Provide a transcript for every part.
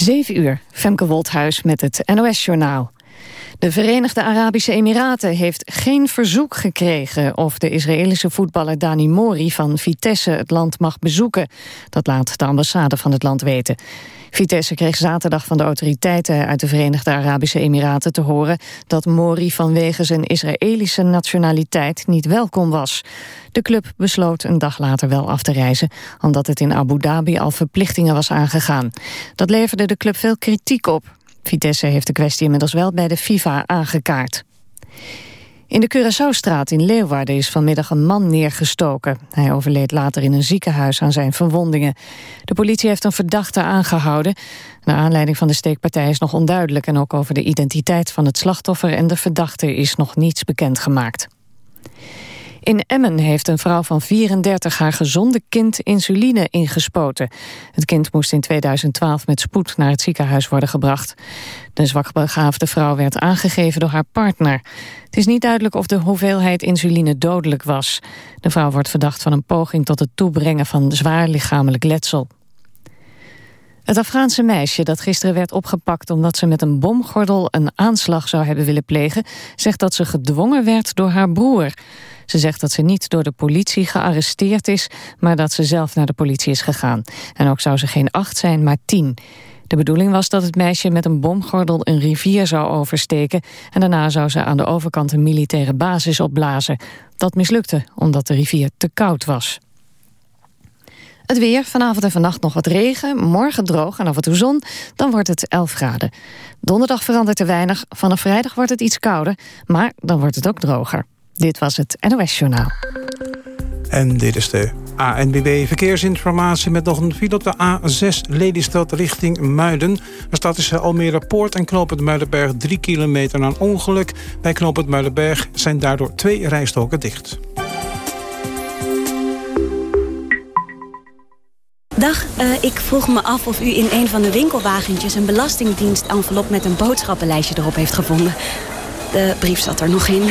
7 uur, Femke Wolthuis met het NOS-journaal. De Verenigde Arabische Emiraten heeft geen verzoek gekregen... of de Israëlische voetballer Dani Mori van Vitesse het land mag bezoeken. Dat laat de ambassade van het land weten. Vitesse kreeg zaterdag van de autoriteiten uit de Verenigde Arabische Emiraten te horen dat Mori vanwege zijn Israëlische nationaliteit niet welkom was. De club besloot een dag later wel af te reizen, omdat het in Abu Dhabi al verplichtingen was aangegaan. Dat leverde de club veel kritiek op. Vitesse heeft de kwestie inmiddels wel bij de FIFA aangekaart. In de Curaçaostraat in Leeuwarden is vanmiddag een man neergestoken. Hij overleed later in een ziekenhuis aan zijn verwondingen. De politie heeft een verdachte aangehouden. De aanleiding van de steekpartij is nog onduidelijk... en ook over de identiteit van het slachtoffer en de verdachte is nog niets bekendgemaakt. In Emmen heeft een vrouw van 34 haar gezonde kind insuline ingespoten. Het kind moest in 2012 met spoed naar het ziekenhuis worden gebracht. De zwakbegaafde vrouw werd aangegeven door haar partner. Het is niet duidelijk of de hoeveelheid insuline dodelijk was. De vrouw wordt verdacht van een poging tot het toebrengen van zwaar lichamelijk letsel. Het Afghaanse meisje dat gisteren werd opgepakt omdat ze met een bomgordel een aanslag zou hebben willen plegen, zegt dat ze gedwongen werd door haar broer. Ze zegt dat ze niet door de politie gearresteerd is, maar dat ze zelf naar de politie is gegaan. En ook zou ze geen acht zijn, maar tien. De bedoeling was dat het meisje met een bomgordel een rivier zou oversteken... en daarna zou ze aan de overkant een militaire basis opblazen. Dat mislukte, omdat de rivier te koud was. Het weer, vanavond en vannacht nog wat regen, morgen droog en af en toe zon, dan wordt het 11 graden. Donderdag verandert er weinig, vanaf vrijdag wordt het iets kouder, maar dan wordt het ook droger. Dit was het NOS Journaal. En dit is de ANBB Verkeersinformatie met nog een file op de A6 Lelystad richting Muiden. Er staat tussen Almere Poort en Knoopend Muidenberg 3 kilometer na een ongeluk. Bij Knoopend Muidenberg zijn daardoor twee rijstoken dicht. Dag, uh, ik vroeg me af of u in een van de winkelwagentjes... een belastingdienst-envelop met een boodschappenlijstje erop heeft gevonden. De brief zat er nog in.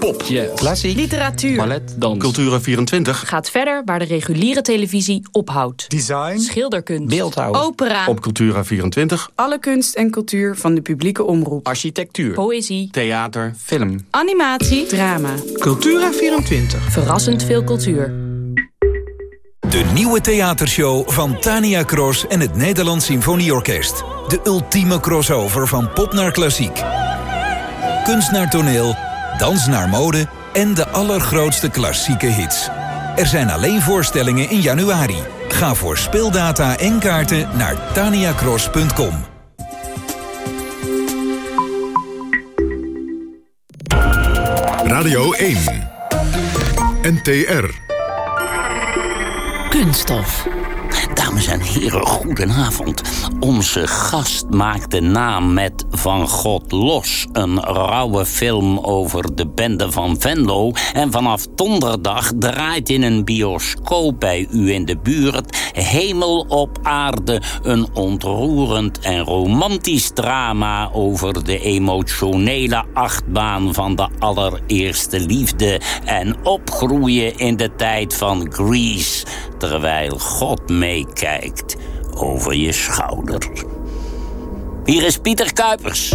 Pop, klassiek, literatuur, ballet, dans, Cultura24 gaat verder waar de reguliere televisie ophoudt. Design, schilderkunst, beeldhouw, opera. Op Cultura24 alle kunst en cultuur van de publieke omroep. Architectuur, poëzie, theater, film, animatie, drama. Cultura24 verrassend veel cultuur. De nieuwe theatershow van Tania Cross en het Nederlands Symfonieorkest. De ultieme crossover van pop naar klassiek. Kunst naar toneel dans naar mode en de allergrootste klassieke hits. Er zijn alleen voorstellingen in januari. Ga voor speeldata en kaarten naar taniacross.com. Radio 1. NTR. Kunststof. Dames en heren, goedenavond. Onze gast maakt de naam met Van God Los. Een rauwe film over de bende van Venlo. En vanaf donderdag draait in een bioscoop bij u in de buurt... Hemel op aarde, een ontroerend en romantisch drama... over de emotionele achtbaan van de allereerste liefde... en opgroeien in de tijd van Grease... terwijl God meekijkt over je schouder. Hier is Pieter Kuipers.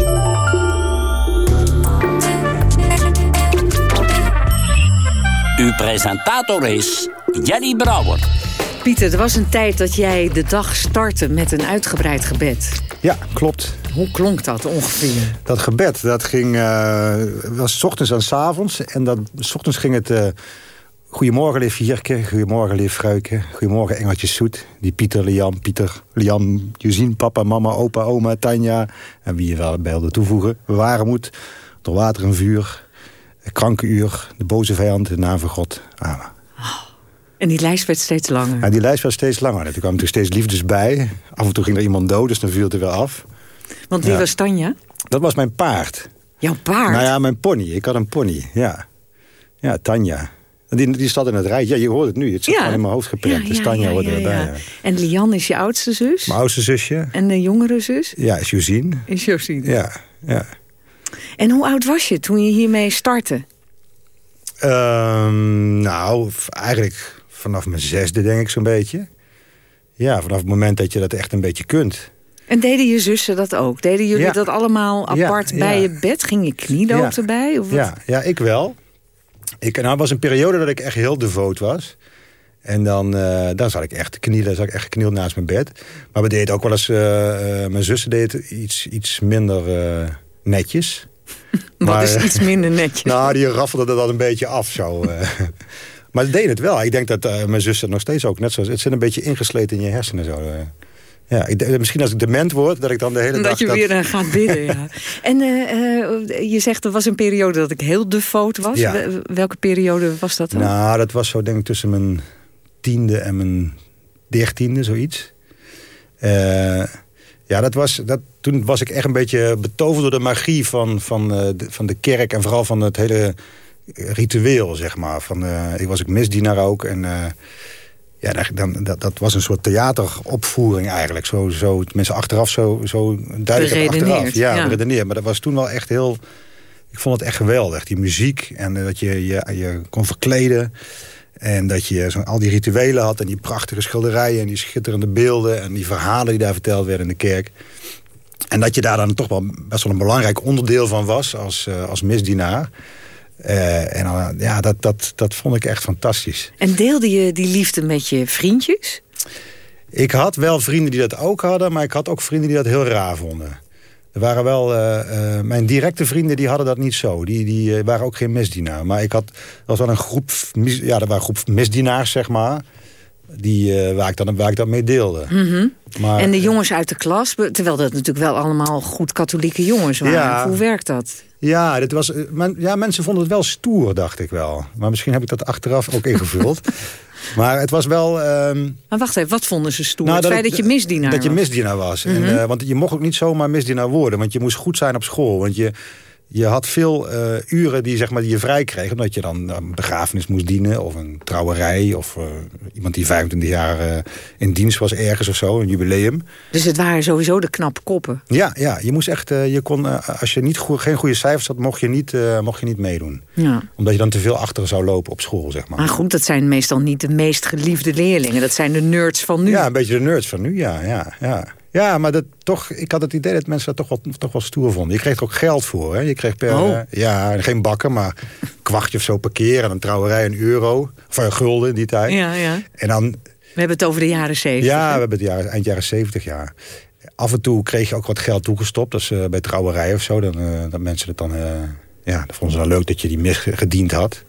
Uw presentator is Jelly Brouwer. Pieter, er was een tijd dat jij de dag startte met een uitgebreid gebed. Ja, klopt. Hoe klonk dat ongeveer? Dat gebed, dat ging, uh, was s ochtends en s avonds. En dat, s ochtends ging het... Uh, Goedemorgen, lief Vierke. Goedemorgen, lief Fruike. Goedemorgen, Engeltje Zoet. Die Pieter, Liam, Pieter, Liam, Josien, papa, mama, opa, oma, Tanja. En wie je wel bij wilde toevoegen. Bewaren moet. Door water en vuur. Kranke uur. De boze vijand. De naam van God. Amen. Oh, en die lijst werd steeds langer? Ja, die lijst werd steeds langer. Er kwamen steeds liefdes bij. Af en toe ging er iemand dood, dus dan viel het er weer af. Want wie ja. was Tanja? Dat was mijn paard. Jouw paard? Nou ja, mijn pony. Ik had een pony, ja. Ja, Tanja. Die, die staat in het rijtje. Ja, je hoort het nu. Het zit gewoon in mijn hoofd geprent. Ja, de ja, Stanja ja, hoort ja, erbij. En Lian is je oudste zus? Mijn oudste zusje. En de jongere zus? Ja, is Josine. Is Josine. Ja, ja. En hoe oud was je toen je hiermee startte? Ehm, nou, eigenlijk vanaf mijn zesde denk ik zo'n beetje. Ja, vanaf het moment dat je dat echt een beetje kunt. En deden je zussen dat ook? Deden jullie Ja. dat allemaal apart ja. bij je bed? Ging je knieloop erbij? Of wat? Ja, ja, ik wel. Ik, nou, het was een periode dat ik echt heel devoot was. En dan, eh, dan zat ik echt te knielen, zat ik echt geknield naast mijn bed. Maar we deden ook wel eens, eh, eh, mijn zussen deden iets, iets minder netjes. Wat is iets minder netjes? Nou, die raffelden dat een beetje af zo. maar ze deden het wel. Ik denk dat mijn zussen nog steeds ook net zo... Het zit een beetje ingesleten in je hersenen zo. Ja, ik, misschien als ik dement word, dat ik dan de hele dag... Dat je weer eh, gaat bidden, ja. En eh, eh, je zegt, er was een periode dat ik heel devoot was. Ja. Wel- Welke periode was dat dan? Nou, dat was zo denk ik tussen mijn tiende en mijn dertiende, zoiets. Ja, dat was, dat, toen was ik echt een beetje betoverd door de magie van, van, de, van de kerk... en vooral van het hele ritueel, zeg maar. Van, ik was ook misdienaar ook en... ja, dat, dan, dat, dat was een soort theateropvoering eigenlijk. Zo, zo, mensen achteraf zo, zo duidelijk achteraf. Ja, ja. beredeneerd. Maar dat was toen wel echt heel... Ik vond het echt geweldig, die muziek. En dat je je, je kon verkleden. En dat je zo, al die rituelen had. En die prachtige schilderijen. En die schitterende beelden. En die verhalen die daar verteld werden in de kerk. En dat je daar dan toch wel best wel een belangrijk onderdeel van was. Als, eh, als misdienaar. Eh, en dan, ja, dat, dat, dat vond ik echt fantastisch. En deelde je die liefde met je vriendjes? Ik had wel vrienden die dat ook hadden, maar ik had ook vrienden die dat heel raar vonden. Er waren wel, eh, eh, mijn directe vrienden die hadden dat niet zo. Die, die eh, waren ook geen misdienaar. Maar ik had, er was wel een groep, mis- ja, er waren een groep misdienaars, zeg maar. Die, eh, waar, ik dan, waar ik dat mee deelde. Mhm. Maar, en de jongens uit de klas, terwijl dat natuurlijk wel allemaal goed katholieke jongens waren. Ja. Hoe werkt dat? Ja, dit was, eh, men, ja, mensen vonden het wel stoer, dacht ik wel. Maar misschien heb ik dat achteraf ook ingevuld. maar het was wel... ehm, Maar wacht even, wat vonden ze stoer? Nou, het feit ik- dat je misdienaar Dat je was? misdienaar was. Mhm. en, eh, want je mocht ook niet zomaar misdienaar worden. Want je moest goed zijn op school. Want je, je had veel eh, uren die, zeg maar, die je vrij kreeg. Omdat je dan een begrafenis moest dienen. Of een trouwerij. Of eh, iemand die 25 jaar eh, in dienst was ergens of zo. Een jubileum. Dus het waren sowieso de knappe koppen. Ja, ja je moest echt... eh, je kon, eh, als je niet geen goede cijfers had, mocht je, niet, eh, mocht je niet meedoen. Ja. Omdat je dan te veel achter zou lopen op school, zeg maar. Maar goed, dat zijn meestal niet de meest geliefde leerlingen. Dat zijn de nerds van nu. Ja, een beetje de nerds van nu, ja. Ja, ja. Ja maar dat, toch, ik had het idee dat mensen dat toch wel, toch wel stoer vonden. Je kreeg er ook geld voor. Hè? Je kreeg per, Oh. eh, ja, geen bakken, maar een kwartje of zo per keer. En een trouwerij een euro. Of een gulden in die tijd. Ja, ja. En dan, We hebben het over de jaren zeventig. ja, hè? we hebben het jaren, eind jaren zeventig jaar. Af en toe kreeg je ook wat geld toegestopt. Dus eh, bij trouwerij of zo. Dan, eh, dat mensen het dan... eh, ja, dat vonden ze dan leuk dat je die mis gediend had.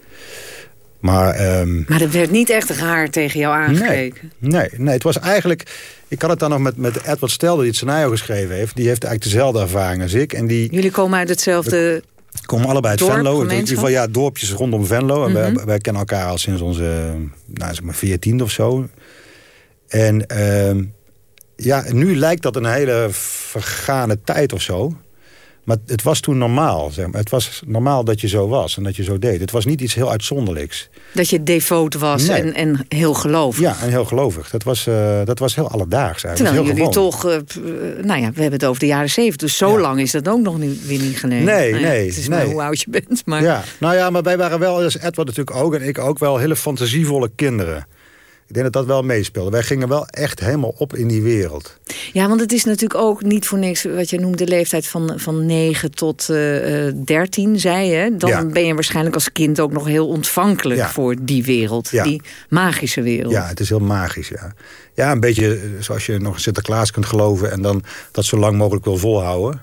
Maar... ehm, Maar er werd niet echt raar tegen jou aangekeken. Nee, nee, het was eigenlijk... Ik had het dan nog met, met Edward Stelder, die het scenario geschreven heeft. Die heeft eigenlijk dezelfde ervaring als ik. En die Jullie komen uit hetzelfde... komen allebei uit Dorp, Venlo. In ieder geval ja, dorpjes rondom Venlo. En wij, Mhm. wij kennen elkaar al sinds onze nou, zeg maar 14 of zo. En ehm, ja, nu lijkt dat een hele vergane tijd of zo. Maar het was toen normaal. Zeg maar. Het was normaal dat je zo was en dat je zo deed. Het was niet iets heel uitzonderlijks. Dat je devoot was Nee. en, en heel gelovig. Ja, en heel gelovig. Dat was, eh, dat was heel alledaags eigenlijk. Terwijl heel jullie gewoon. toch... eh, eh, nou ja, we hebben het over de jaren zeventig. Dus zo lang is dat ook nog niet, weer niet geleden. Nee, Nou ja, nee, Het is nee. maar hoe oud je bent. Maar... Ja, nou ja, maar wij waren wel, dus Edward natuurlijk ook... en ik ook wel hele fantasievolle kinderen. Ik denk dat dat wel meespeelde. Wij gingen wel echt helemaal op in die wereld. Ja, want het is natuurlijk ook niet voor niks wat je noemt de leeftijd van, van 9 tot eh, eh, 13, zei je. Dan Ja. ben je waarschijnlijk als kind ook nog heel ontvankelijk Ja. voor die wereld. Ja. Die magische wereld. Ja, het is heel magisch, ja. Ja, een beetje eh, zoals je nog in Sinterklaas kunt geloven... en dan dat zo lang mogelijk wil volhouden.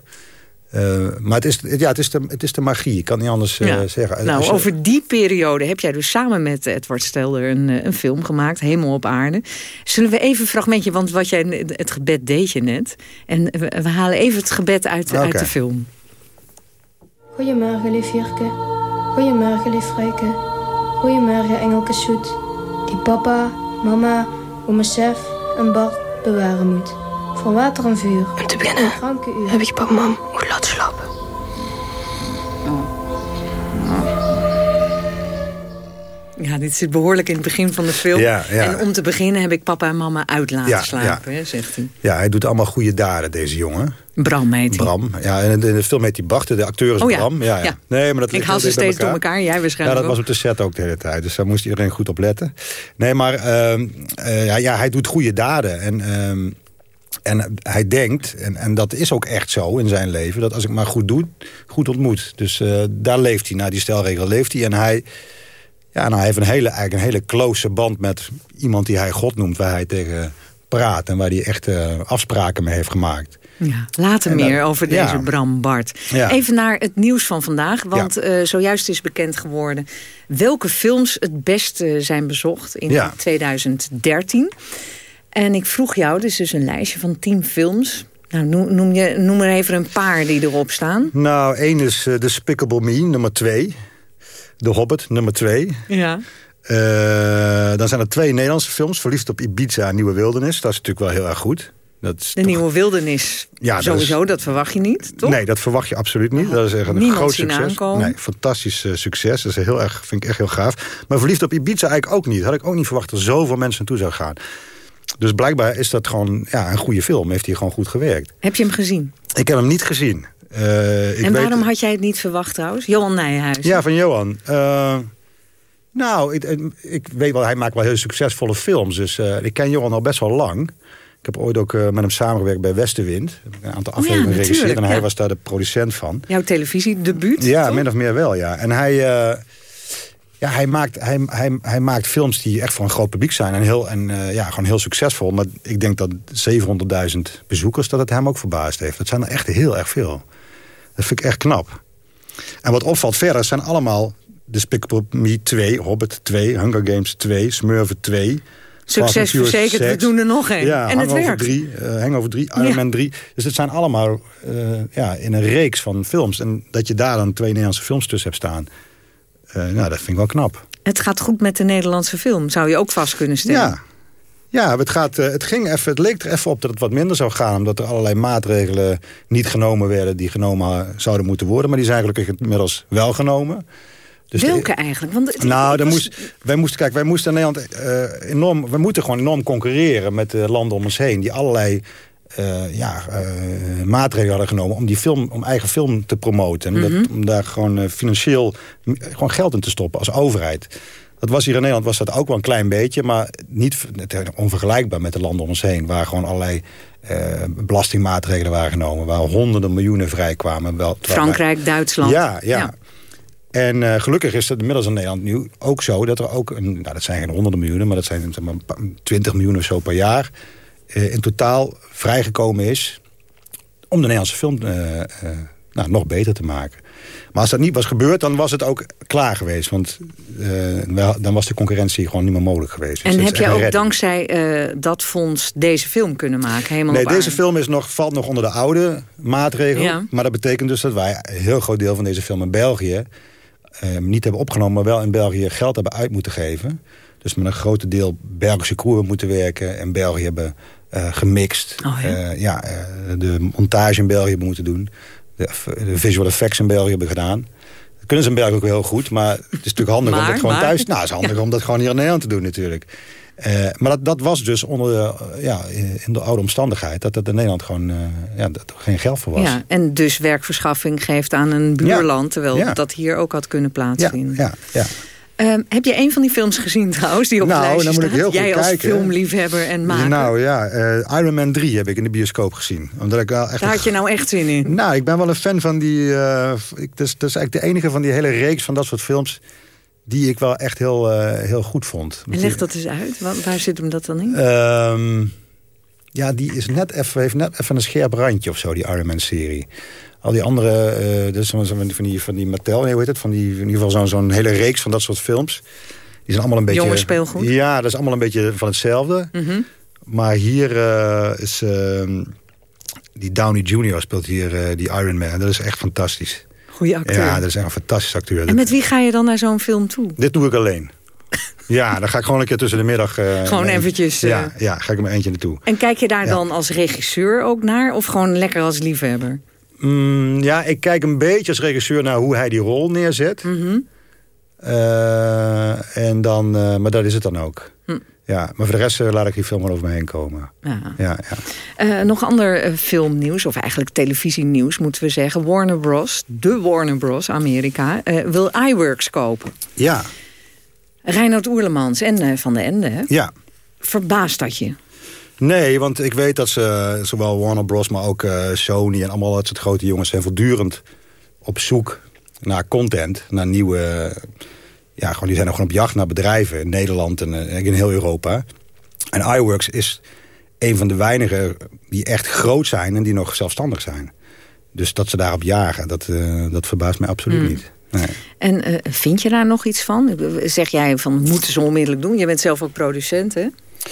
Eh, maar het is, ja, het, is de, het is de magie, ik kan niet anders eh, Ja. zeggen. Nou, Als je- over die periode heb jij dus samen met Edward Stelder een, eh, een film gemaakt, Hemel op aarde. Zullen we even een fragmentje, want wat jij, het gebed deed je net. En we, we halen even het gebed uit, uit de film. Goedemorgen, lief Jurke. Goedemorgen, lief Fruike. Goedemorgen, engelke zoet. Die papa, mama, oma Sef en Bart bewaren moet. Van water en vuur. Om te beginnen heb ik papa mam moeten laten slapen. Ja, dit zit behoorlijk in het begin van de film. Ja, ja. En om te beginnen heb ik papa en mama uit laten Ja, slapen, hè, zegt hij. Ja, hij doet allemaal goede daden, deze jongen. Bram heet hij. Bram. Ja, en in de, in de film heet hij Bart, de acteur is Oh ja, Bram. Ja, ja. ja. Nee, maar dat Ik haal ze steeds door elkaar, jij Ja, waarschijnlijk dat was op de set ook de hele tijd. Dus daar moest iedereen goed op letten. Nee, maar ehm, eh, ja, ja, hij doet goede daden. En, ehm, en hij denkt, en, en dat is ook echt zo in zijn leven... dat als ik maar goed doe, goed ontmoet. Dus eh, daar leeft hij, naar die stelregel leeft hij. En hij, ja, nou, hij heeft een hele, eigenlijk een hele close band met iemand die hij God noemt... waar hij tegen praat en waar hij echt eh, afspraken mee heeft gemaakt. Ja, later meer over deze ja. Bram Bart. Ja. Even naar het nieuws van vandaag. Want eh, zojuist is bekend geworden... welke films het beste zijn bezocht in Ja. 2013. En ik vroeg jou, dit is dus een lijstje van 10 films. Nou, noem, je, noem er even een paar die erop staan. Nou, één is uh, Despicable Me, nummer twee. The Hobbit, nummer twee. Ja. Uh, dan zijn er twee Nederlandse films. Verliefd op Ibiza en Nieuwe Wildernis. Dat is natuurlijk wel heel erg goed. Dat is de toch... Nieuwe Wildernis, ja, sowieso, dat, dat, verwacht je niet, toch? Nee, dat verwacht je absoluut niet. Dat is echt een Niemand groot succes. aankomen. Nee, fantastisch uh, succes. Dat is heel erg, vind ik echt heel gaaf. Maar Verliefd op Ibiza eigenlijk ook niet. Had ik ook niet verwacht dat er zoveel mensen naartoe zou gaan. Dus blijkbaar is dat gewoon ja, een goede film. Heeft hij gewoon goed gewerkt. Heb je hem gezien? Ik heb hem niet gezien. Uh, ik en waarom weet... had jij het niet verwacht trouwens? Johan Nijhuis. Ja, van Johan. Uh, nou, ik, ik, weet wel, hij maakt wel heel succesvolle films. Dus uh, ik ken Johan al best wel lang. Ik heb ooit ook met hem samengewerkt bij Westenwind. Een aantal Oh afleveringen ja, geregisseerd. En hij was daar de producent van. Jouw televisiedebuut? Ja, toch? min of meer wel, ja. En hij... Ja, hij maakt, hij, hij, hij maakt films die echt voor een groot publiek zijn. En, heel, en uh, ja, gewoon heel succesvol. Maar ik denk dat 700.000 bezoekers, dat het hem ook verbaasd heeft. Dat zijn er echt heel erg veel. Dat vind ik echt knap. En wat opvalt verder zijn allemaal... Despicable Me 2, Hobbit 2, Hunger Games 2, Smurfen 2... Succes verzekerd, we doen er nog één. Ja, en het Hangover werkt. 3, uh, Hangover 3, Iron Ja. Man 3. Dus het zijn allemaal uh, ja, in een reeks van films. En dat je daar dan twee Nederlandse films tussen hebt staan... Uh, nou, dat vind ik wel knap. Het gaat goed met de Nederlandse film, zou je ook vast kunnen stellen. Ja, ja het, gaat, uh, het, ging even, het leek er even op dat het wat minder zou gaan... omdat er allerlei maatregelen niet genomen werden... die genomen zouden moeten worden. Maar die zijn gelukkig inmiddels wel genomen. Dus Welke de, eigenlijk? Want het, nou, dan moest, wij moesten, kijk, wij moesten in Nederland uh, enorm... we moeten gewoon enorm concurreren met de landen om ons heen... die allerlei uh, ja, uh, maatregelen hadden genomen om die film, om eigen film te promoten. En mm -hmm. dat, om daar gewoon uh, financieel gewoon geld in te stoppen als overheid. Dat was hier in Nederland was dat ook wel een klein beetje, maar niet onvergelijkbaar met de landen om ons heen, waar gewoon allerlei belastingmaatregelen waren genomen, waar honderden miljoenen vrijkwamen. Wel, Frankrijk, wij, Duitsland. Ja, ja. ja. En uh, gelukkig is het inmiddels in Nederland nu ook zo dat er ook, een, nou dat zijn geen honderden miljoenen, maar dat zijn zeg maar, 20 miljoen of zo per jaar in totaal vrijgekomen is om de Nederlandse film uh, nou, nog beter te maken. Maar als dat niet was gebeurd, dan was het ook klaar geweest. Want dan was de concurrentie gewoon niet meer mogelijk geweest. En dus heb jij ook dankzij dat fonds deze film kunnen maken? Helemaal nee, deze film is nog, valt nog onder de oude maatregel. Ja. Maar dat betekent dus dat wij een heel groot deel van deze film in België... niet hebben opgenomen, maar wel in België geld hebben uit moeten geven. Dus met een groot deel Belgische crew hebben moeten werken... en België hebben uh, gemixt. Oh, ja. Ja, uh, de montage in België hebben moeten doen. De, de, visual effects in België hebben gedaan. Dat kunnen ze in België ook heel goed. Maar het is natuurlijk handig maar, om dat gewoon maar, thuis... Nou, het is handig ja. om dat gewoon hier in Nederland te doen natuurlijk. maar dat, dat was dus onder de, ja, in de oude omstandigheid... dat er in Nederland gewoon ja, dat er geen geld voor was. Ja, en dus werkverschaffing geeft aan een buurland... terwijl dat hier ook had kunnen plaatsvinden. ja, ja. Um, heb je een van die films gezien trouwens, die op nou, lijstje dan moet staat? Ik heel Jij goed als kijken. filmliefhebber en maker. Nou ja, uh, Iron Man 3 heb ik in de bioscoop gezien. Omdat ik wel echt Daar had je nou echt zin in? Nou, ik ben wel een fan van die... Uh, ik, dat, is, dat is eigenlijk de enige van die hele reeks van dat soort films... die ik wel echt heel, uh, heel goed vond. En leg dat eens uit. Waar, waar zit hem dat dan in? Um, ja, die is net even, heeft net even een scherp randje of zo, die Iron Man-serie. Al die andere, uh, dus van, van, die, van die Mattel, hoe heet het? Van die, in ieder geval zo'n zo'n hele reeks van dat soort films. Die zijn allemaal een beetje... Jonge speelgoed? Ja, dat is allemaal een beetje van hetzelfde. Mm -hmm. Maar hier uh, is... Uh, die Downey Jr. speelt hier uh, die Iron Man. Dat is echt fantastisch. Goeie acteur. Ja, dat is echt een fantastisch acteur. En met wie ga je dan naar zo'n film toe? Dit doe ik alleen. Ja, dan ga ik gewoon een keer tussen de middag... Uh, gewoon eventjes... Uh... Ja, ja, ga ik er maar eentje naartoe. En kijk je daar ja. dan als regisseur ook naar? Of gewoon lekker als liefhebber? Mm, ja, ik kijk een beetje als regisseur naar hoe hij die rol neerzet. Mm -hmm. Uh, en dan, uh, maar dat is het dan ook. Hm. Ja, maar voor de rest uh, laat ik die film wel over me heen komen. Ja. Ja, ja. nog ander filmnieuws, of eigenlijk televisienieuws moeten we zeggen. Warner Bros., de Warner Bros. Amerika, wil iWorks kopen. Ja. Reinoud Oerlemans en Van de Ende, hè? Ja. Verbaast dat je? Nee, want ik weet dat ze, zowel Warner Bros. maar ook Sony en allemaal dat soort grote jongens zijn voortdurend op zoek naar content, naar nieuwe... Ja, gewoon, die zijn nog gewoon op jacht naar bedrijven in Nederland en uh, in heel Europa. En iWorks is een van de weinigen die echt groot zijn en die nog zelfstandig zijn. Dus dat ze daarop jagen, dat, uh, dat verbaast mij absoluut Mm. niet. Nee. En uh, vind je daar nog iets van? Zeg jij van, moeten ze onmiddellijk doen? Je bent zelf ook producent, hè?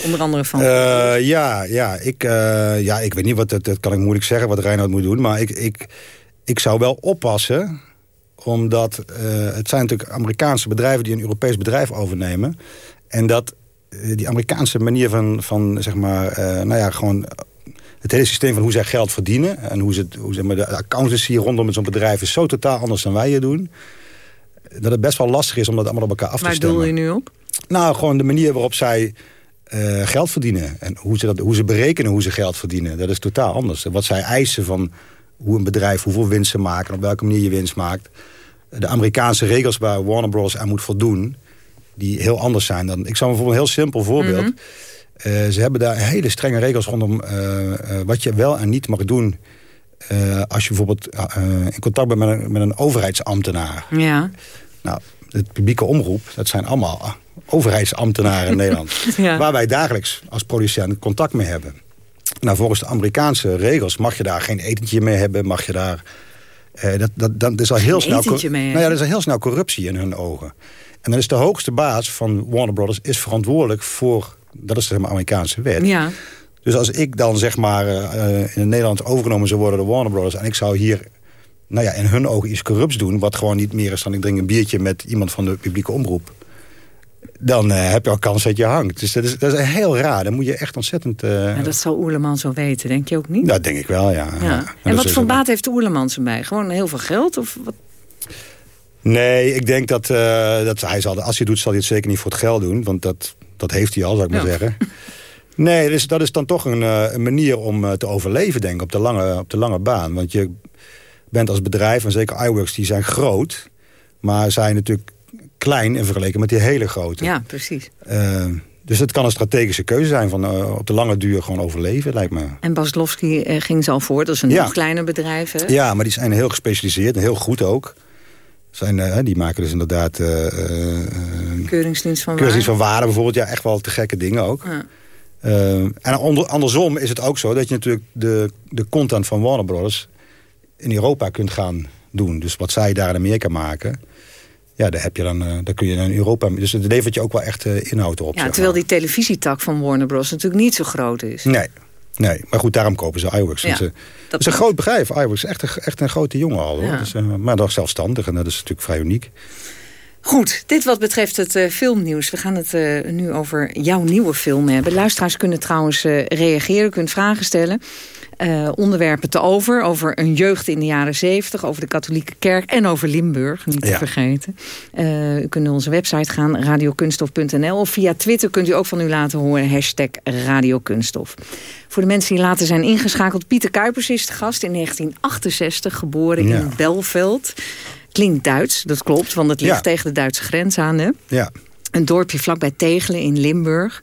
Onder andere van... Uh, ja, ja, ik, uh, ja, ik weet niet, wat dat, dat kan ik moeilijk zeggen wat Reinoud moet doen. Maar ik, ik, ik zou wel oppassen omdat uh, het zijn natuurlijk Amerikaanse bedrijven die een Europees bedrijf overnemen. En dat uh, die Amerikaanse manier van, van zeg maar, uh, nou ja, gewoon het hele systeem van hoe zij geld verdienen. En hoe, ze, hoe zeg maar, de accountancy rondom zo'n bedrijf is zo totaal anders dan wij hier doen. Dat het best wel lastig is om dat allemaal op elkaar af te Waar stemmen. doel je nu op? Nou, gewoon de manier waarop zij uh, geld verdienen. En hoe ze, dat, hoe ze berekenen hoe ze geld verdienen. Dat is totaal anders. Wat zij eisen van hoe een bedrijf, hoeveel winst ze maken... en op welke manier je winst maakt. De Amerikaanse regels waar Warner Bros. aan moet voldoen... die heel anders zijn dan... Ik zal bijvoorbeeld een heel simpel voorbeeld... Mm -hmm. uh, ze hebben daar hele strenge regels rondom uh, wat je wel en niet mag doen... als je bijvoorbeeld in contact bent met een, met een overheidsambtenaar. Ja. Nou, het publieke omroep, dat zijn allemaal overheidsambtenaren in Nederland. Ja. Waar wij dagelijks als producent contact mee hebben. Nou, volgens de Amerikaanse regels mag je daar geen etentje mee hebben. Mag je daar... Uh, dat, dat, dat is al heel Geen snel, etentje mee nou ja, dat is al heel snel corruptie in hun ogen. En dan is de hoogste baas van Warner Brothers is verantwoordelijk voor... Dat is zeg maar Amerikaanse wet. Ja. Dus als ik dan zeg maar uh, in Nederland overgenomen zou worden door Warner Brothers... en ik zou hier nou ja, in hun ogen iets corrupts doen... wat gewoon niet meer is dan ik drink een biertje met iemand van de publieke omroep... dan uh, heb je al kans dat je hangt. Dus dat is, dat is heel raar. Dan moet je echt ontzettend... Uh, ja, dat zal Oerleman zo weten, denk je ook niet? Dat denk ik wel, ja. ja. ja. En, wat voor baat heeft Oerlemans erbij? Gewoon heel veel geld? Of wat? Nee, ik denk dat, uh, dat hij zal, als hij doet, zal hij het zeker niet voor het geld doen. Want dat, dat heeft hij al, zou ik maar zeggen. Nee, dus dat is dan toch een, een manier om te overleven, denk ik, op de, lange, op de lange baan. Want je bent als bedrijf, en zeker iWorks, die zijn groot... maar zijn natuurlijk klein in vergelijking met die hele grote. Ja, precies. Uh, dus het kan een strategische keuze zijn van uh, op de lange duur gewoon overleven, lijkt me. En Baslowski uh, ging zo voor, dat is een Ja. nog kleiner bedrijf, hè? Ja, maar die zijn heel gespecialiseerd en heel goed ook. Zijn, die maken dus inderdaad... Keuringsdienst van Keuringsdienst waar. van waarde bijvoorbeeld. Ja, echt wel te gekke dingen ook. Ja. En onder, andersom is het ook zo dat je natuurlijk de, de content van Warner Brothers in Europa kunt gaan doen. Dus wat zij daar in Amerika maken, ja, daar, heb je dan, uh, daar kun je in Europa... Dus het levert je ook wel echt uh, inhoud op. Ja, terwijl maar. die televisietak van Warner Bros. natuurlijk niet zo groot is. Nee, nee, maar goed, daarom kopen ze iWorks. Ja, dat is een groot bedrijf, iWorks. Echt een, echt een grote jongen al, hoor. Ja. Dus, uh, maar nog zelfstandig en dat is natuurlijk vrij uniek. Goed, dit wat betreft het uh, filmnieuws. We gaan het uh, nu over jouw nieuwe film hebben. Luisteraars kunnen trouwens reageren, kunt vragen stellen. Uh, onderwerpen te over. Over een jeugd in de jaren zeventig. Over de katholieke kerk. En over Limburg, niet te vergeten. Uh, u kunt naar onze website gaan. radiokunstof.nl. Of via Twitter kunt u ook van u laten horen. Hashtag radiokunstof. Voor de mensen die later zijn ingeschakeld. Pieter Kuipers is de gast. In 1968 geboren Ja. in Belveld. Klinkt Duits, dat klopt. Want het ligt Ja. tegen de Duitse grens aan. Hè? Ja, Een dorpje vlakbij Tegelen in Limburg.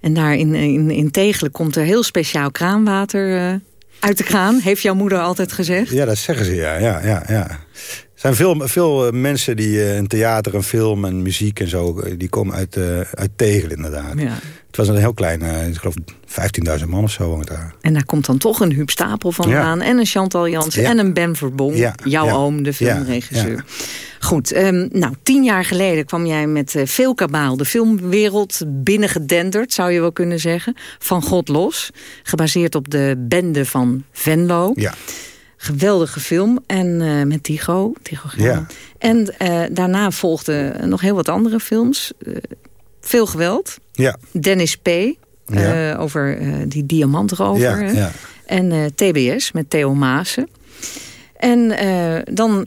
En daar in, in, in Tegelen komt er heel speciaal kraanwater eh, uit de kraan. Heeft jouw moeder altijd gezegd? ja dat zeggen ze, ja. ja, ja, ja. Er zijn veel, veel eh, mensen die uh, in theater en film en muziek en zo... eh, die komen uit, uh, uit Tegelen, inderdaad. Ja. Het was een heel klein, uh, ik geloof 15.000 man of zo woont daar. En daar komt dan toch een Huub Stapel van Ja. aan. En een Chantal Jansen. Ja. En een Ben Verbong. Ja. Jouw oom, de filmregisseur. Ja. Goed, ehm, nou, tien jaar geleden kwam jij met eh, veel kabaal de filmwereld binnengedenderd, zou je wel kunnen zeggen. Van God los. Gebaseerd op de bende van Venlo. Ja. Geweldige film. En eh, met Tigo. Tigo. Ja. En eh, daarna volgden nog heel wat andere films. Eh, veel geweld. Ja, Dennis P. eh, over eh, die diamantrover. ja. En eh, TBS met Theo Maassen. En dan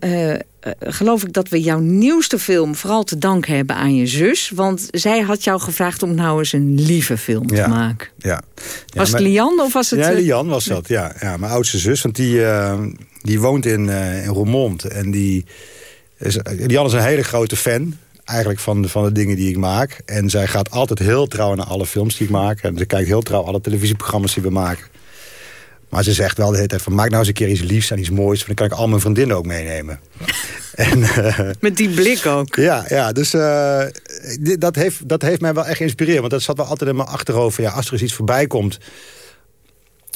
geloof ik dat we jouw nieuwste film vooral te danken hebben aan je zus. Want zij had jou gevraagd om nou eens een lieve film te maken. Ja. Was het Lian of was het... Ja, Lian was dat, ja. ja. Mijn oudste zus, want die, die woont in, in Roermond. En die is, Lian is een hele grote fan eigenlijk van, de- van de dingen die ik maak. En zij gaat altijd heel trouw naar alle films die ik maak. En ze kijkt heel trouw alle televisieprogramma's die we maken. Maar ze zegt wel de hele tijd van... maak nou eens een keer iets liefs en iets moois... want dan kan ik al mijn vriendinnen ook meenemen. en, eh, Met die blik ook. ja, ja dus eh, dat, heeft, dat heeft mij wel echt geïnspireerd. Want dat zat wel altijd in mijn achterhoofd. Ja, als er eens iets voorbij komt...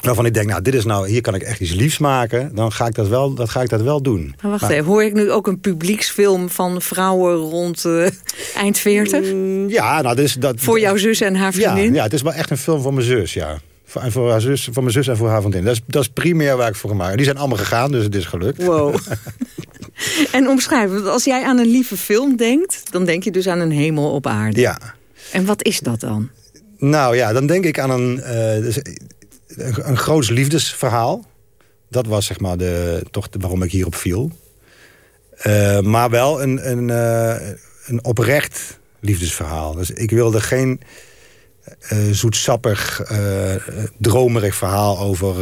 waarvan ik denk, nou, dit is nou, hier kan ik echt iets liefs maken... dan ga ik dat wel, dat ga ik dat wel doen. Maar wacht Maar- even, hoor ik nu ook een publieksfilm van vrouwen rond eh, eind 40? Ja, nou, dus dat... Voor jouw zus en haar Ja, vriendin? ja, het is wel echt een film voor mijn zus, ja. Voor, en voor, haar zus, voor mijn zus en voor haar vriendin. Dat is, dat is primair waar ik voor gemaakt. Die zijn allemaal gegaan, dus het is gelukt. Wow. en omschrijf, want als jij aan een lieve film denkt... dan denk je dus aan een hemel op aarde. Ja. En wat is dat dan? Nou ja, dan denk ik aan een, eh, dus, een, groots liefdesverhaal. Dat was zeg maar de, toch waarom ik hierop viel. Eh, maar wel een, een, eh, een oprecht liefdesverhaal. Dus ik wilde geen eh, zoetsappig, dromerig verhaal over...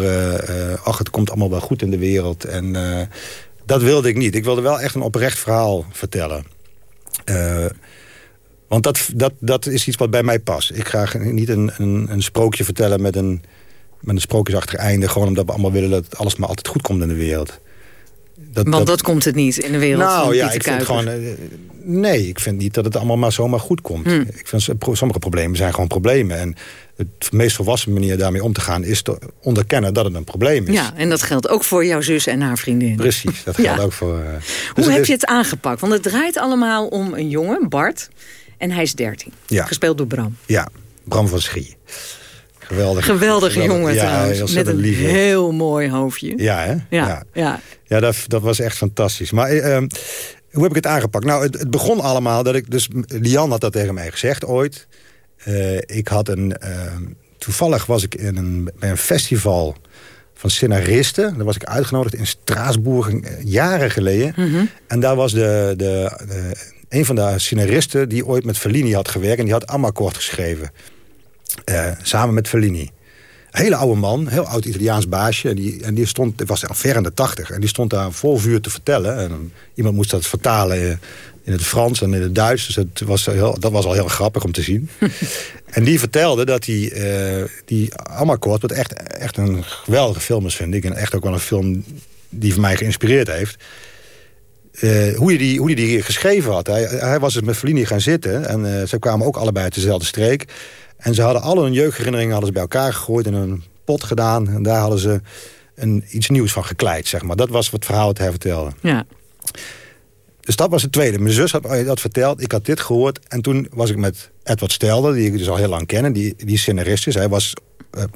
ach, het komt allemaal wel goed in de wereld. En dat wilde ik niet. Ik wilde wel echt een oprecht verhaal vertellen. Want dat, dat, dat is iets wat bij mij past. Ik ga niet een, een sprookje vertellen met een, met een sprookjesachtig einde... gewoon omdat we allemaal willen dat alles maar altijd goed komt in de wereld. Dat, Want dat, komt het niet in de wereld nou ja, ik vind gewoon... eh, nee, ik vind niet dat het allemaal maar zomaar goed komt. Hmm. Ik vind sommige problemen zijn gewoon problemen. En het meest volwassen manier daarmee om te gaan... is te onderkennen dat het een probleem is. Ja, en dat geldt ook voor jouw zus en haar vriendin. Precies, dat Ja. geldt ook voor... eh, Hoe dus heb is- je het aangepakt? Want het draait allemaal om een jongen, Bart. En hij is 13. Ja. Gespeeld door Bram. Ja, Bram van Schie. Geweldig. Geweldige geweldig- jongen ja, trouwens. Met een lieve. heel mooi hoofdje. Ja, hè? Ja, ja. Ja, dat, dat was echt fantastisch. Maar eh, ehm, hoe heb ik het aangepakt? Nou, het, het begon allemaal dat ik... Dus Lian had dat tegen mij gezegd ooit. Eh, ik had een... ehm, toevallig was ik in een, bij een festival van scenaristen. Daar was ik uitgenodigd in Straatsburg eh, jaren geleden. Mhm. En daar was de, de, de, een van de scenaristen die ooit met Fellini had gewerkt... en die had Amarcord geschreven. Eh, samen met Fellini. Hele oude man, heel oud Italiaans baasje. En die, en die stond, het was al ver in de tachtig. En die stond daar vol vuur te vertellen. En iemand moest dat vertalen in het Frans en in het Duits. Dus het was heel, dat was al heel grappig om te zien. en die vertelde dat die, eh die Amarcord... wat echt, echt een geweldige film is, vind ik. En echt ook wel een film die voor mij geïnspireerd heeft. Eh, hoe, je die, hoe hij die geschreven had. Hij, hij was dus met Fellini gaan zitten. En eh, ze kwamen ook allebei uit dezelfde streek. En ze hadden alle hun jeugdherinneringen hadden ze bij elkaar gegooid... in een pot gedaan. En daar hadden ze een, iets nieuws van gekleid, zeg maar. Dat was wat verhaal dat hij vertelde. Ja. Dus dat was het tweede. Mijn zus had dat verteld. Ik had dit gehoord. En toen was ik met Edward Stelder, die ik dus al heel lang ken. Die, die scenarist is. Hij was,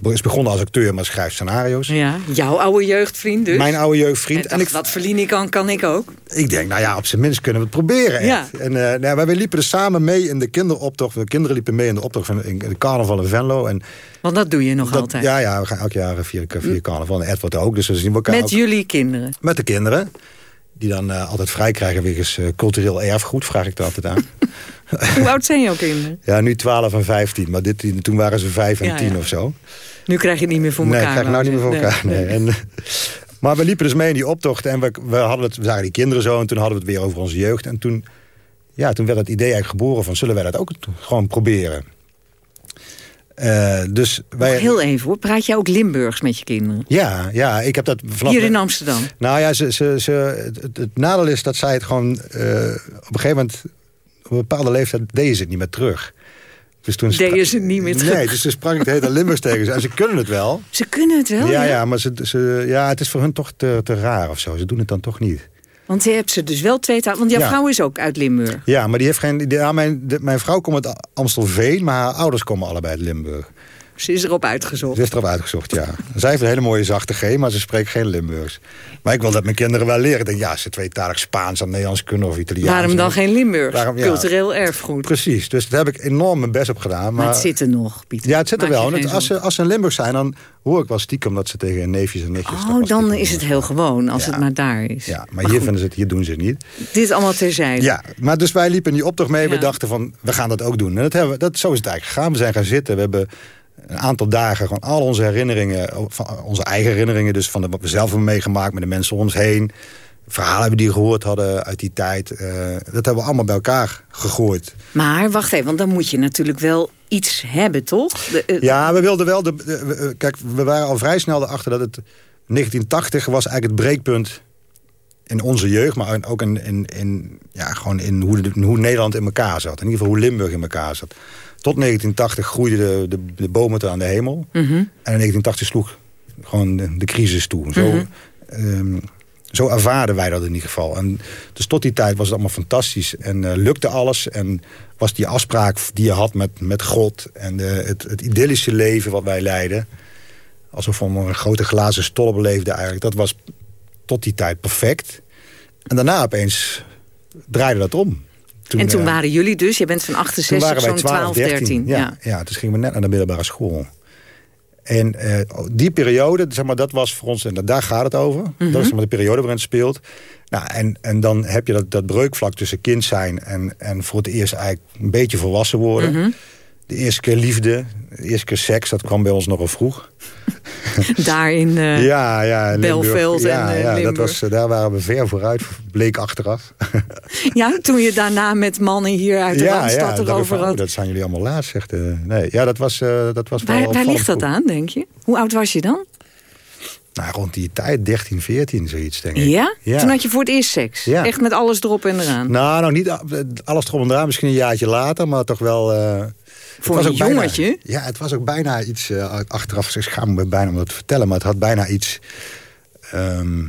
is begonnen als acteur, maar schrijft scenario's. ja. Jouw oude jeugdvriend dus. Mijn oude jeugdvriend. En En ik, wat Verlini kan, kan ik ook. ik denk, nou ja, op zijn minst kunnen we het proberen. echt. Ja. En uh, nou, wij liepen er samen mee in de kinderoptocht. De kinderen liepen mee in de optocht van in de carnaval in Venlo. En Want dat doe je nog dat, altijd. ja, ja, we gaan elk jaar vier, vier carnaval. En Edward ook, dus we zien elkaar Met ook. jullie kinderen. Met de kinderen. Die dan uh, altijd vrij krijgen wegens uh, cultureel erfgoed, vraag ik er altijd aan. Hoe oud zijn jouw kinderen? Ja, nu 12 en 15. Maar dit, toen waren ze 5 en Ja, 10 ja. of zo. Nu krijg je het niet meer voor nee, elkaar. krijg ik nou niet meer voor nee, elkaar. Nee. nee. En, maar we liepen dus mee in die optocht. En we, we, hadden het, we zagen die kinderen zo. En toen hadden we het weer over onze jeugd. En toen, ja, toen werd het idee eigenlijk geboren van... zullen wij dat ook gewoon proberen? Uh, dus wij, Nog heel even hoor. Praat jij ook Limburgs met je kinderen? Ja, ja ik heb dat... Vanaf Hier in Amsterdam? Nou ja, ze, ze, ze, het, het, nadeel is dat zij het gewoon... Uh, op een gegeven moment, op een bepaalde leeftijd, deden ze het niet meer terug. Dus toen deden ze het niet meer terug? Nee, dus ze sprak het hele Limburgs tegen ze. En ze kunnen het wel. Ze kunnen het wel, Ja, ja, ja maar ze, ze, ja, het is voor hun toch te, te raar of zo. Ze doen het dan toch niet. Want je hebt ze dus wel twee talen. Want jouw Ja. vrouw is ook uit Limburg. Ja, maar die heeft geen... die- ja, mijn, de- mijn vrouw komt uit Amstelveen, maar haar ouders komen allebei uit Limburg. Ze is erop uitgezocht. Ze is erop uitgezocht, ja. Zij heeft een hele mooie zachte G, maar ze spreekt geen Limburgs. Maar ik wil dat mijn kinderen wel leren. Ik denk, ja, ze tweetalig Spaans en Nederlands kunnen of Italiaans. Waarom dan geen Limburgs? Waarom, ja. Cultureel erfgoed. Precies, dus daar heb ik enorm mijn best op gedaan. Maar, Maar het zit er nog, Pieter. Ja, het zit er wel. het- als, ze, als ze in Limburg zijn, dan hoor ik wel stiekem dat ze tegen neefjes en nichtjes... Oh, dan is het heel gewoon als het maar daar is. Ja, maar hier, vinden ze het, hier doen ze het niet. Dit allemaal terzijde. Ja, maar dus wij liepen in die optocht mee. We dachten van, we gaan dat ook doen. En dat hebben, we- dat, zo is het eigenlijk gegaan. We zijn gaan zitten. We hebben een aantal dagen gewoon al onze herinneringen... Van onze eigen herinneringen, dus van de, wat we zelf hebben meegemaakt... met de mensen om ons heen. Verhalen hebben die gehoord hadden uit die tijd. eh, dat hebben we allemaal bij elkaar gegooid. Maar wacht even, want dan moet je natuurlijk wel iets hebben, toch? De, eh, Ja, we wilden wel... De, de- we- eh, kijk, we waren al vrij snel erachter dat het... 1980 was eigenlijk het breekpunt in onze jeugd, maar ook in, in, in, ja, gewoon in hoe, de- hoe Nederland in elkaar zat. In ieder geval hoe Limburg in elkaar zat. Tot 1980 groeiden de, de, de bomen tot aan de hemel. Mhm. En in 1980 sloeg gewoon de, de crisis toe. Zo, ehm, zo ervaarden wij dat in ieder geval. En dus tot die tijd was het allemaal fantastisch. En eh, lukte alles. En was die afspraak die je had met, met God... en de, het, het idyllische leven wat wij leidden... alsof we een grote glazen stolp leefden eigenlijk... dat was tot die tijd perfect. En daarna opeens draaide dat om. En toen eh, waren jullie dus, je bent van toen 68, waren wij zo'n 12, 13. Ja, ja. ja. toen gingen we net naar de middelbare school. En eh, die periode, zeg maar, dat was voor ons, en daar gaat het over. Mhm. Dat is zeg maar, de periode waarin het speelt. Nou, en, en dan heb je dat, dat breukvlak tussen kind zijn en, en voor het eerst eigenlijk een beetje volwassen worden. Mhm. De eerste keer liefde, de eerste keer seks, dat kwam bij ons nogal vroeg. Daar in eh, ja, ja, in. Belveld ja, en eh, ja, dat Limburg. was, eh, daar waren we ver vooruit, bleek achteraf. Ja, toen je daarna met mannen hier uit de dat, erover van, had. oh, dat zijn jullie allemaal laat, zegt. eh, nee, ja, dat was, eh, dat was wel Waar, waar ligt dat aan, denk je? Hoe oud was je dan? Nou, rond die tijd, 13, 14, zoiets, denk ik. Ja? Ja. Toen had je voor het eerst seks? Ja. Echt met alles erop en eraan? Nou, nog niet alles erop en eraan, misschien een jaartje later, maar toch wel... eh, Voor een bijna- jongetje? ja, het was ook bijna iets, eh, achteraf, ik schaam me bijna om dat te vertellen, maar het had bijna iets... ehm,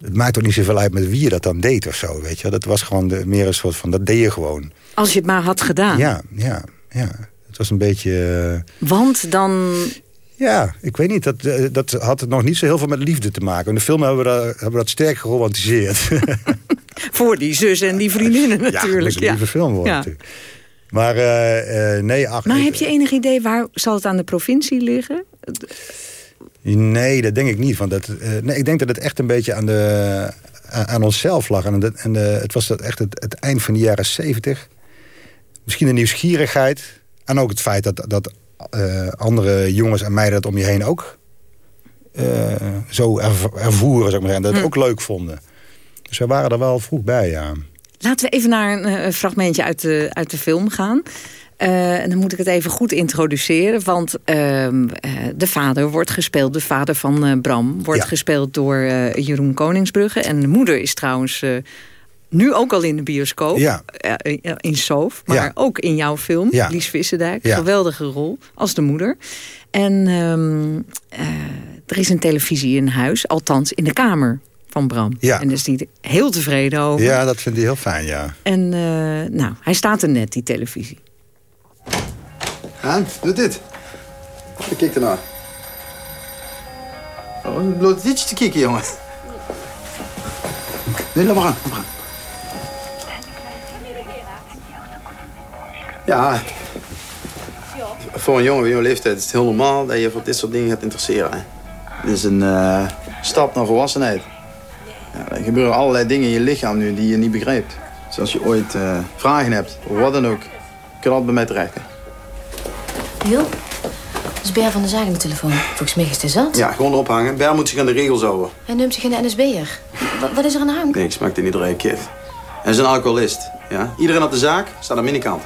het maakt ook niet zoveel uit met wie je dat dan deed of zo, weet je. Dat was gewoon de, meer een soort van, dat deed je gewoon. Als je het maar had gedaan. Ja, ja, ja. Het was een beetje... eh, Want dan... Ja, ik weet niet. Dat, eh, dat had nog niet zo heel veel met liefde te maken. In de film hebben we dat, hebben we dat sterk geromantiseerd. Voor die zus en die vriendinnen ja, het natuurlijk. moet een lieve film worden Ja. natuurlijk. Maar eh, eh, nee, ach, Maar ik- heb je enig idee, waar zal het aan de provincie liggen? Nee, dat denk ik niet. Want dat, eh, nee, ik denk dat het echt een beetje aan, de, aan, onszelf lag. En, en het was dat echt het, het eind van de jaren zeventig. Misschien de nieuwsgierigheid. En ook het feit dat, dat andere jongens en meiden dat om je heen ook zo erv- ervoeren, zou ik maar zeggen. Dat het Hm. ook leuk vonden. Dus we waren er wel vroeg bij, ja. Laten we even naar een eh, fragmentje uit de, uit de film gaan. Eh, en dan moet ik het even goed introduceren. Want ehm, eh, de vader wordt gespeeld, de vader van Bram... wordt Ja. gespeeld door Jeroen Koningsbrugge. En de moeder is trouwens nu ook al in de bioscoop. Ja. In Soof, maar Ja. ook in jouw film. Ja. Lies Vissendijk, Ja. geweldige rol als de moeder. En ehm, eh, er is een televisie in huis, althans in de kamer van Bram. Ja. En daar is hij heel tevreden over. Ja, dat vind ik heel fijn, ja. En eh, nou, hij staat er net, die televisie. Haan, doe dit. Ik kijk ernaar. Oh, bloot ditje te kijken, jongen. Nee, laat maar gaan. Laat maar gaan. Ja. Voor een jongen van jouw leeftijd is het heel normaal dat je voor dit soort dingen gaat interesseren. Hè? Dit is een eh, stap naar volwassenheid. Ja, er gebeuren allerlei dingen in je lichaam nu die je niet begrijpt. Dus als je ooit eh, vragen hebt, of wat dan ook, kun je altijd bij mij terecht. hè. Wil? Dat is Ber van de Zaak aan de telefoon. Volgens mij is hij zat. Ja, gewoon erop hangen. Ber moet zich aan de regels houden. Hij neemt zich in de NSB'er. Wat, wat is er aan de hand? Niks, maakt in iedereen kit. En is een alcoholist. Ja? Iedereen op de zaak staat aan de kant.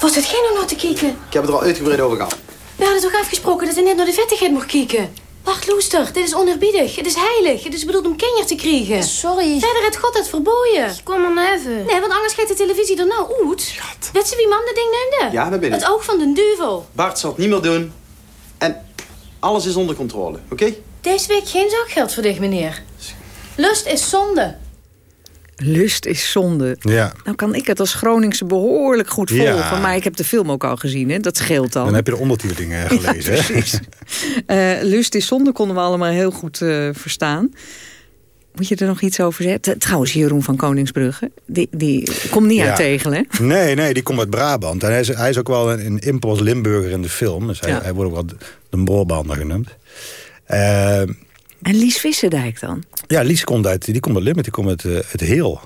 Was het geen om naar te kijken? Ik heb het er al uitgebreid over gehad. We hadden toch afgesproken dat hij net naar de vettigheid mocht kijken? Wacht, Loester, dit is oneerbiedig. Het is heilig. Het is bedoeld om kinder te krijgen. Sorry. Verder heeft God het verboden. Ik kom er nou even. Nee, want anders gaat de televisie er nou uit. Weet ze wie man dat ding neemde? Ja, dat ben ik. Het oog van de duivel. Bart zal het niet meer doen. En alles is onder controle, oké? Deze week geen zakgeld voor dich, meneer. Lust is zonde. Lust is zonde. Ja. Nou kan ik het als Groningse behoorlijk goed volgen. Ja. Maar ik heb de film ook al gezien, hè? dat scheelt dan. Dan heb je de ondertitelingen gelezen. Ja, hè? precies. Eh, Lust is zonde konden we allemaal heel goed eh, verstaan. Moet je er nog iets over zeggen? Trouwens, Jeroen van Koningsbrugge, die, die komt niet Ja. uit Tegelen. hè? Nee, nee, die komt uit Brabant. En hij is, hij is ook wel een, een impuls Limburger in de film. Dus hij, Ja. hij wordt ook wel de, Brabander genoemd. Eh, En Lies Visserdijk dan? ja, Lies komt uit, die komt uit Limburg, die komt uit, uit Heel.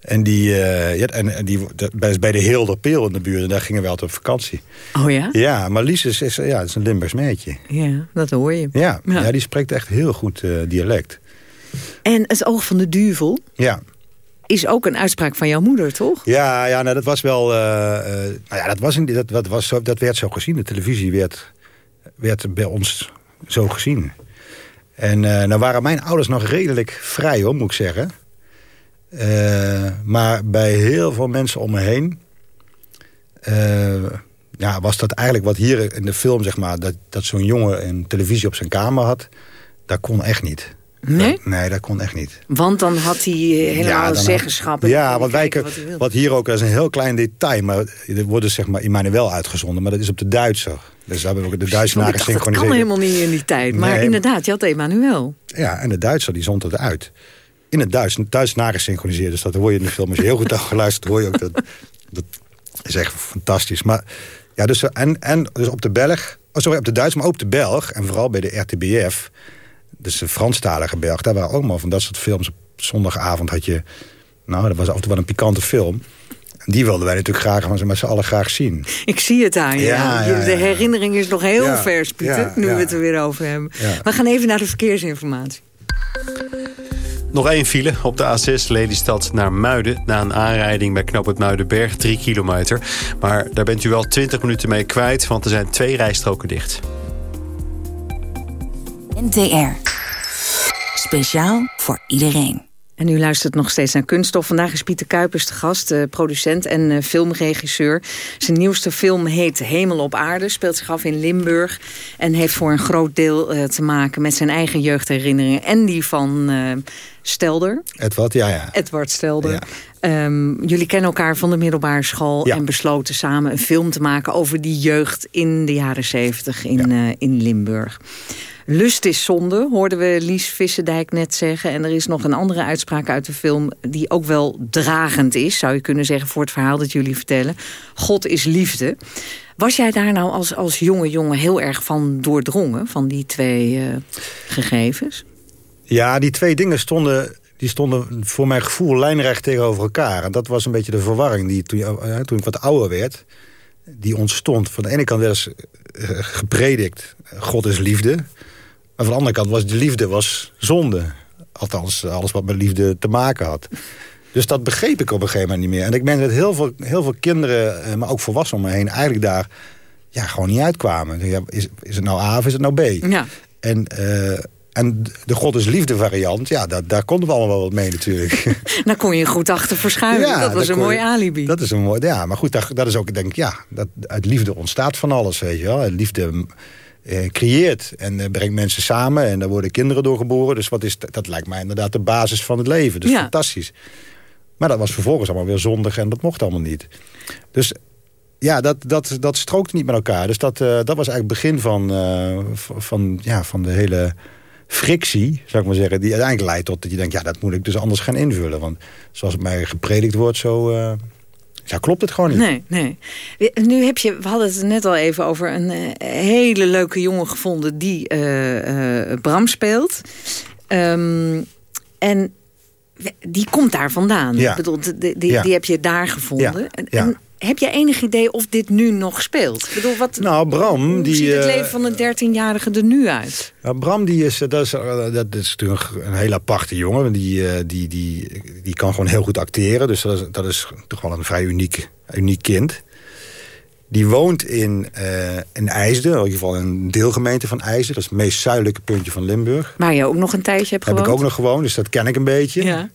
En die, eh, ja, en, en die bij, bij de Heel der Peel in de buurt. En daar gingen we altijd op vakantie. Oh ja? Ja, maar Lies is, is, ja, is een Limburgs meidje. Ja, dat hoor je. Ja, Ja. ja. die spreekt echt heel goed eh, dialect. En Het oog van de duivel Ja. is ook een uitspraak van jouw moeder, toch? Ja, ja nou, dat was wel. nou ja, dat, was een, dat, dat, was zo, dat werd zo gezien. De televisie werd, werd bij ons zo gezien. En eh nou waren mijn ouders nog redelijk vrij, hoor, moet ik zeggen. Eh, maar bij heel veel mensen om me heen... eh, ja, was dat eigenlijk wat hier in de film, zeg maar... dat, dat zo'n jongen een televisie op zijn kamer had... dat kon echt niet. Nee? Dat- nee, dat kon echt niet. Want dan had hij eh, helemaal dan had- zeggenschap. en Ja, want wij, wat wat hier ook, dat is een heel klein detail. Maar er wordt dus zeg maar Immanuel uitgezonden. Maar dat is op de Duitser. Dus daar hebben we ook de Duitse Want ik dacht, dat kan gesynchroniseerd. helemaal niet in die tijd. Maar Nee. inderdaad, je had Emmanuel. Ja, en de Duitser die zond het uit. In het Duits, Duits nagesynchroniseerd. Dus dat hoor je in de film. Als je heel goed hebt geluisterd, hoor je ook dat. Dat is echt fantastisch. Maar ja, dus, en, en dus op de Belg, oh, sorry, op de Duits, maar ook op de Belg. En vooral bij de RTBF, dus de Franstalige Belg. Daar waren allemaal van dat soort films. Op zondagavond had je, nou, dat was af en toe wel een pikante film. En die wilden wij natuurlijk graag van ze met z'n allen graag zien. Ik zie het aan je. Ja, ja, De herinnering is nog heel Ja, vers, Pieter. ja, nu ja. we het er weer over hebben. Ja. We gaan even naar de verkeersinformatie. Nog één file op de A6 Lelystad naar Muiden... na een aanrijding bij knooppunt Muidenberg, 3 kilometer. Maar daar bent u wel 20 minuten mee kwijt... want er zijn twee rijstroken dicht. NTR. Speciaal voor iedereen. En u luistert nog steeds naar Kunststof. Vandaag is Pieter Kuipers de gast, eh, producent en eh, filmregisseur. Zijn nieuwste film heet Hemel op aarde, speelt zich af in Limburg... en heeft voor een groot deel eh, te maken met zijn eigen jeugdherinneringen... en die van eh, Stelder, Edward, ja, ja. Edward Stelder. Ehm, jullie kennen elkaar van de middelbare school... Ja. en besloten samen een film te maken over die jeugd in de jaren zeventig in, eh, in Limburg. Lust is zonde, hoorden we Lies Vissendijk net zeggen. En er is nog een andere uitspraak uit de film... die ook wel dragend is, zou je kunnen zeggen... voor het verhaal dat jullie vertellen. God is liefde. Was jij daar nou als, als jonge jongen heel erg van doordrongen... van die twee eh, gegevens? Ja, die twee dingen stonden, die stonden voor mijn gevoel lijnrecht tegenover elkaar. En dat was een beetje de verwarring die toen, eh, toen ik wat ouder werd... die ontstond. Van de ene kant werd er eh, gepredikt, God is liefde. Maar van de andere kant was de liefde was zonde. Althans, alles wat met liefde te maken had. Dus dat begreep ik op een gegeven moment niet meer. En ik merk dat heel veel, heel veel kinderen, eh, maar ook volwassenen om me heen... eigenlijk daar ja, gewoon niet uitkwamen. Ja, is, is het nou A of is het nou B? Ja. En, eh, en de God is liefde variant, ja, daar, daar konden we allemaal wel wat mee natuurlijk. Daar kon je goed achter verschuilen. dat was een mooi je- alibi. Dat is een mooi, ja, maar goed, dat, dat is ook, denk ik, ja, dat, uit liefde ontstaat van alles, weet je wel. Liefde eh, creëert en eh, brengt mensen samen en daar worden kinderen door geboren. Dus wat is, dat lijkt mij inderdaad de basis van het leven. Dus Ja. fantastisch. Maar dat was vervolgens allemaal weer zondig en dat mocht allemaal niet. Dus ja, dat, dat, dat strookte niet met elkaar. Dus dat, eh, dat was eigenlijk het begin van, van, ja, van de hele frictie, zou ik maar zeggen... die uiteindelijk leidt tot dat je denkt... ja, dat moet ik dus anders gaan invullen. Want zoals het mij gepredikt wordt, zo... ja, klopt het gewoon niet. Nee, nee. Nu heb je, we hadden het net al even over een eh, hele leuke jongen gevonden die eh, eh, Bram speelt. Ehm, en die komt daar vandaan. Ja. Ik bedoel, die, die, die, Ja. die heb je daar gevonden. Ja, En, ja. en heb je enig idee of dit nu nog speelt? Ik bedoel, wat, Nou, Bram, hoe die... ziet het eh, leven van een dertienjarige er nu uit? Bram die is, eh, dat is, eh, dat is natuurlijk een heel aparte jongen. Die, die, die, die kan gewoon heel goed acteren. Dus dat is, dat is toch wel een vrij uniek, uniek kind. Die woont in, eh in IJsden, in ieder geval een deelgemeente van IJsden. Dat is het meest zuidelijke puntje van Limburg. Waar je ook nog een tijdje hebt Heb gewoond? ik ook nog gewoond, dus dat ken ik een beetje. Ja.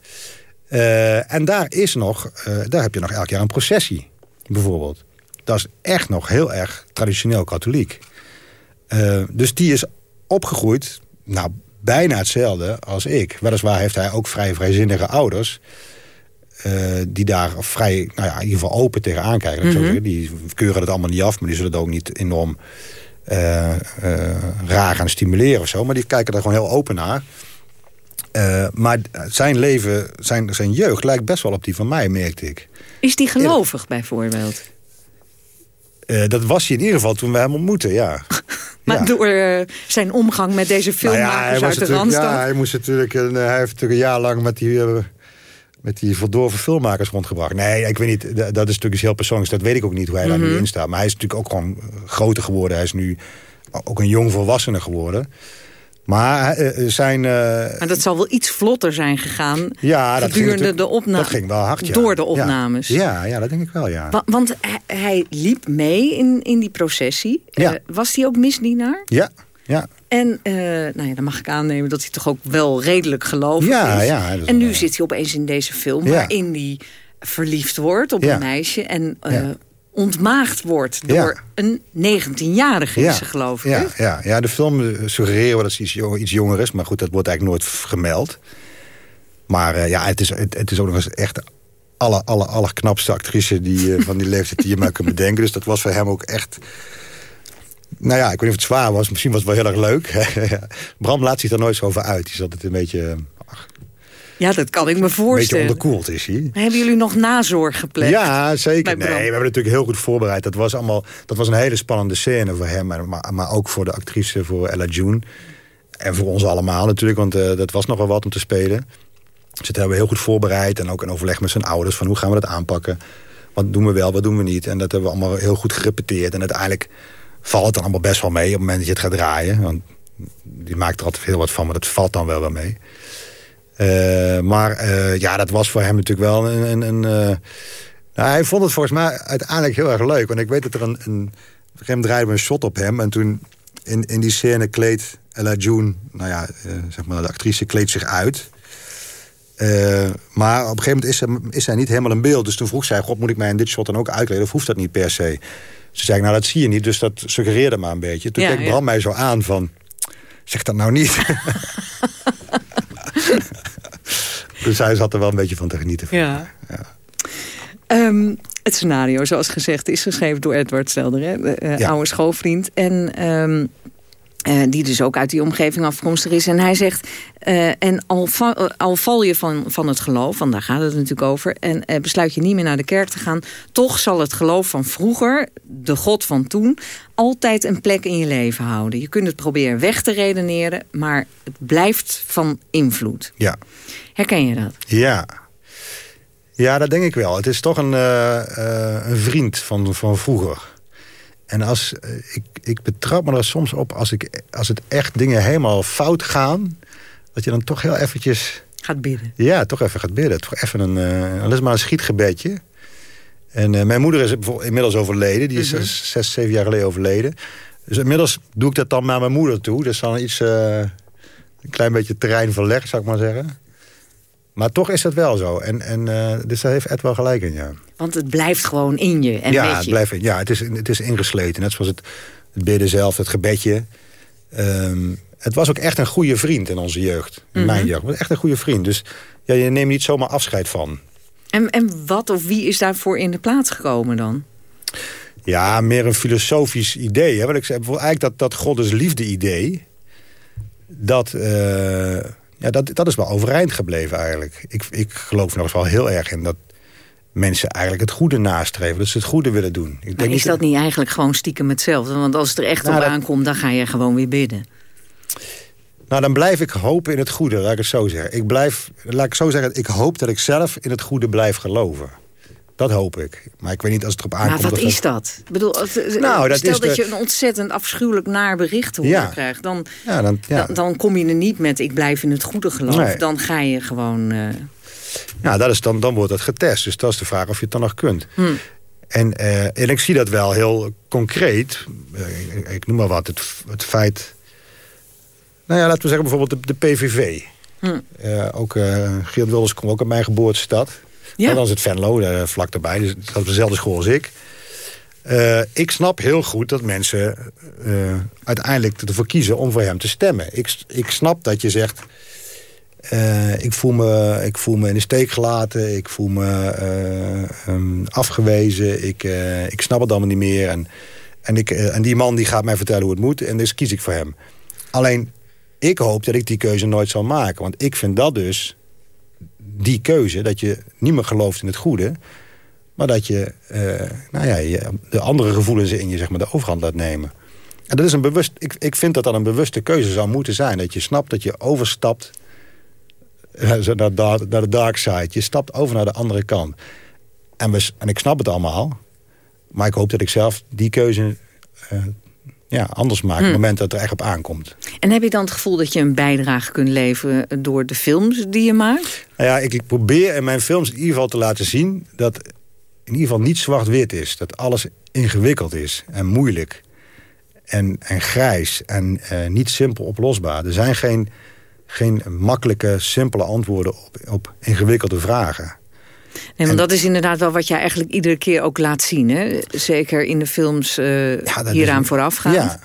En daar is nog, daar heb je nog elk jaar een processie, bijvoorbeeld. Dat is echt nog heel erg traditioneel katholiek. Eh, dus die is opgegroeid, nou, bijna hetzelfde als ik. Weliswaar heeft hij ook vrij vrijzinnige ouders. die daar vrij, nou ja, in ieder geval open tegenaan kijken. Mm -hmm. Die keuren het allemaal niet af, maar die zullen het ook niet enorm uh, raar gaan stimuleren of zo. Maar die kijken er gewoon heel open naar. Uh, maar zijn leven, zijn, zijn jeugd lijkt best wel op die van mij, merkte ik. Is die gelovig bijvoorbeeld? Uh, dat was hij in ieder geval toen we hem ontmoetten, ja. maar ja. door uh, zijn omgang met deze filmmakers nou ja, uit de Randstad? Ja, hij, moest natuurlijk een, hij heeft natuurlijk een jaar lang met die, met die verdorven filmmakers rondgebracht. Nee, ik weet niet, dat is natuurlijk iets heel persoonlijks. Dat weet ik ook niet hoe hij mm -hmm. daar nu in staat. Maar hij is natuurlijk ook gewoon groter geworden. Hij is nu ook een jong volwassene geworden. Maar uh, zijn... Uh, maar dat zal wel iets vlotter zijn gegaan ja, dat gedurende de opnames. Dat ging wel hard, ja. Door de opnames. Ja, ja, ja dat denk ik wel, ja. Wa want hij, liep mee in, in die processie. Ja. Uh, was hij ook misdienaar? Ja, ja. En nou ja, dan mag ik aannemen dat hij toch ook wel redelijk gelovig ja, is. Ja, en nu zit hij opeens in deze film waarin hij verliefd wordt op een meisje. En ontmaagd wordt door ja. een 19-jarige, ja. is ze, geloof ik. Ja, ja, ja, de film suggereren dat ze iets, jong, iets jonger is. Maar goed, dat wordt eigenlijk nooit gemeld. Maar uh, ja, het is, het, het, is ook nog eens echt alle, alle, allerknapste actrice die, uh, van die leeftijd die je maar kunt bedenken. Dus dat was voor hem ook echt... Nou ja, ik weet niet of het zwaar was. Misschien was het wel heel erg leuk. Bram laat zich er nooit zo over uit. Die is altijd een beetje... Ja, dat kan ik me voorstellen. Een beetje onderkoeld is hij. Hebben jullie nog nazorg gepland? Ja, zeker. Nee, we hebben natuurlijk heel goed voorbereid. Dat was, allemaal, dat was een hele spannende scène voor hem. Maar, maar ook voor de actrice, voor Ella June. En voor ons allemaal natuurlijk, want uh, dat was nogal wat om te spelen. Dus dat hebben we heel goed voorbereid. En ook in overleg met zijn ouders van hoe gaan we dat aanpakken. Wat doen we wel, wat doen we niet. En dat hebben we allemaal heel goed gerepeteerd. En uiteindelijk valt het dan allemaal best wel mee op het moment dat je het gaat draaien. Want die maakt er altijd heel wat van, maar dat valt dan wel wel mee. Uh, maar uh, ja, dat was voor hem natuurlijk wel een... een, een uh, nou, hij vond het volgens mij uiteindelijk heel erg leuk. Want ik weet dat er een... een draaide we een shot op hem. En toen in, in die scène kleedt Ella June... Nou ja, zeg maar, de actrice kleedt zich uit. maar op een gegeven moment is, is zij niet helemaal in beeld. Dus toen vroeg zij, god, moet ik mij in dit shot dan ook uitkleden? Of hoeft dat niet per se? Ze zei, nou, dat zie je niet. Dus dat suggereerde maar een beetje. Toen ja, keek Bram ja. mij zo aan van... Zeg dat nou niet. Dus hij zat er wel een beetje van te genieten. Van. Ja. ja. Um, het scenario, zoals gezegd, is geschreven door Edward Stelder, hè? Uh, ja. oude schoolvriend. En um, uh, die dus ook uit die omgeving afkomstig is. En hij zegt, uh, en al, va al, val je van, van het geloof, want daar gaat het natuurlijk over... en besluit je niet meer naar de kerk te gaan... toch zal het geloof van vroeger, de God van toen... altijd een plek in je leven houden. Je kunt het proberen weg te redeneren... maar het blijft van invloed. Ja. Herken je dat? Ja. Ja, dat denk ik wel. Het is toch een, een vriend van, van vroeger... En als, ik, ik betrap me er soms op als, ik, als het echt dingen helemaal fout gaan... dat je dan toch heel eventjes... Gaat bidden. Ja, toch even gaat bidden. Toch even een, uh, is maar een schietgebedje. En uh, mijn moeder is inmiddels overleden. Die is mm -hmm. zes, zeven jaar geleden overleden. Dus inmiddels doe ik dat dan naar mijn moeder toe. Dat is dan iets, uh, een klein beetje terrein verlegd, zou ik maar zeggen. Maar toch is dat wel zo. En, en, uh, dus daar heeft Ed wel gelijk in, ja. Want het blijft gewoon in je en ja, je. Het blijft, ja, het is, het is ingesleten. Net zoals het, het bidden zelf, het gebedje. Um, het was ook echt een goede vriend in onze jeugd. In mm -hmm. mijn jeugd. Het was echt een goede vriend. Dus ja, je neemt niet zomaar afscheid van. En, en wat of wie is daarvoor in de plaats gekomen dan? Ja, meer een filosofisch idee. Hè? Wat ik zei, eigenlijk dat, dat liefde idee... dat... Uh, ja, dat, dat is wel overeind gebleven eigenlijk. Ik, ik geloof nog eens wel heel erg in dat mensen eigenlijk het goede nastreven. Dat ze het goede willen doen. Ik maar denk is dat niet eigenlijk gewoon stiekem hetzelfde? Want als het er echt Nou, op dat- aankomt, dan ga je gewoon weer bidden. Nou, dan blijf ik hopen in het goede, laat ik het zo zeggen. Ik blijf, laat ik zo zeggen, ik hoop dat ik zelf in het goede blijf geloven. Dat hoop ik. Maar ik weet niet als het erop aankomt... Maar wat is dat? Ik bedoel, als- Nou, dat stel dat de- je een ontzettend afschuwelijk naar bericht te horen Ja. krijgt... Dan, Ja, dan, ja. dan, dan kom je er niet met ik blijf in het goede geloof. Nee. Dan ga je gewoon... eh, Ja, dat is dan, dan wordt dat getest. Dus dat is de vraag of je het dan nog kunt. hm. En, eh, en ik zie dat wel heel concreet. Eh, ik, ik noem maar wat. Het, het feit... Nou ja, laten we zeggen bijvoorbeeld de, de PVV. Hm. Eh, ook eh Geert Wilders komt ook uit mijn geboortestad. Ja. En dan is het Venlo, daar vlak erbij. Dus dat is dezelfde school als ik. Eh, ik snap heel goed dat mensen eh, uiteindelijk ervoor kiezen om voor hem te stemmen. Ik, ik snap dat je zegt... Ik, voel me, ik voel me in de steek gelaten. Ik voel me eh, ehm, afgewezen. Ik, ik snap het allemaal niet meer. En, en, ik, en die man die gaat mij vertellen hoe het moet. En dus kies ik voor hem. Alleen, ik hoop dat ik die keuze nooit zal maken. Want ik vind dat dus die keuze. Dat je niet meer gelooft in het goede. Maar dat je, nou ja, de andere gevoelens in je zeg maar, de overhand laat nemen. En dat is een bewust, ik, ik vind dat dat een bewuste keuze zou moeten zijn. Dat je snapt dat je overstapt naar, naar de dark side. Je stapt over naar de andere kant. En, we, en ik snap het allemaal. Maar ik hoop dat ik zelf die keuze uh, ja, anders maak... op het hmm. moment dat het er echt op aankomt. En heb je dan het gevoel dat je een bijdrage kunt leveren... door de films die je maakt? Nou ja, ik, ik probeer in mijn films in ieder geval te laten zien... dat in ieder geval niet zwart-wit is. Dat alles ingewikkeld is en moeilijk. En, en grijs en uh, niet simpel oplosbaar. Er zijn geen geen makkelijke, simpele antwoorden op, op ingewikkelde vragen. Nee, maar dat is inderdaad wel wat jij eigenlijk iedere keer ook laat zien. Hè? Zeker in de films uh, ja, hieraan voorafgaand. Ja.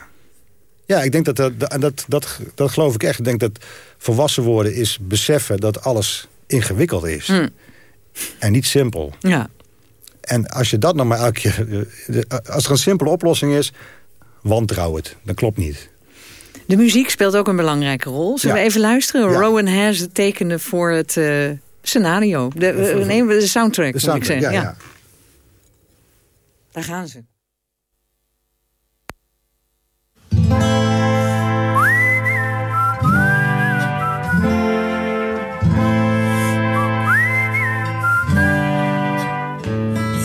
ja, ik denk dat dat, dat, dat, dat geloof ik echt. Ik denk dat volwassen worden is beseffen dat alles ingewikkeld is. Hmm. En niet simpel. Ja. En als je dat nog maar elke keer... Als er een simpele oplossing is, wantrouw het. Dat klopt niet. De muziek speelt ook een belangrijke rol. Zullen we even luisteren? Rowan Has het tekenen voor het uh, scenario. De, uh, nee, de soundtrack, de soundtrack, ik zeggen. Ja, Daar gaan ze.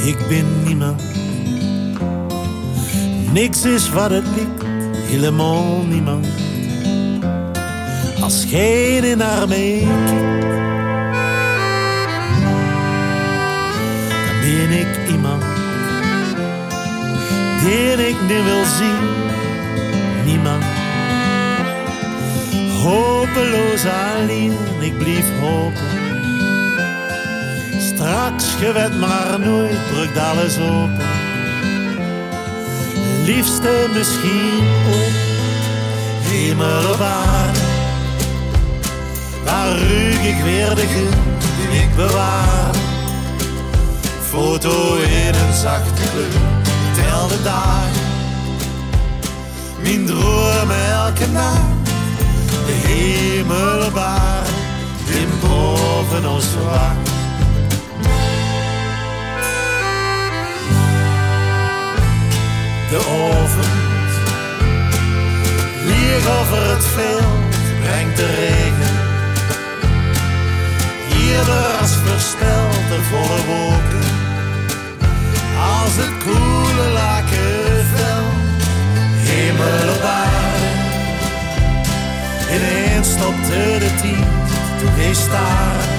Ik ben niemand. Niks is wat het lijkt helemaal niemand. Als geen naar mij dan ben ik iemand die ik niet wil zien. Niemand. Hopeloos alleen, ik blijf hopen. Straks gewet maar nooit, brukt alles open liefste misschien op hemel. Daar ruik ik weer de geur die ik bewaar. Foto in een zachte kleur, tel de dagen. Mijn dromen elke nacht, de hemel waar, in boven ons wacht. de oven. Lieg over het veld brengt de regen. Hier als versteld de volle wolken. Als het koele laken vel, hemel op aarde. Ineens stopte de tien, toen hij staren.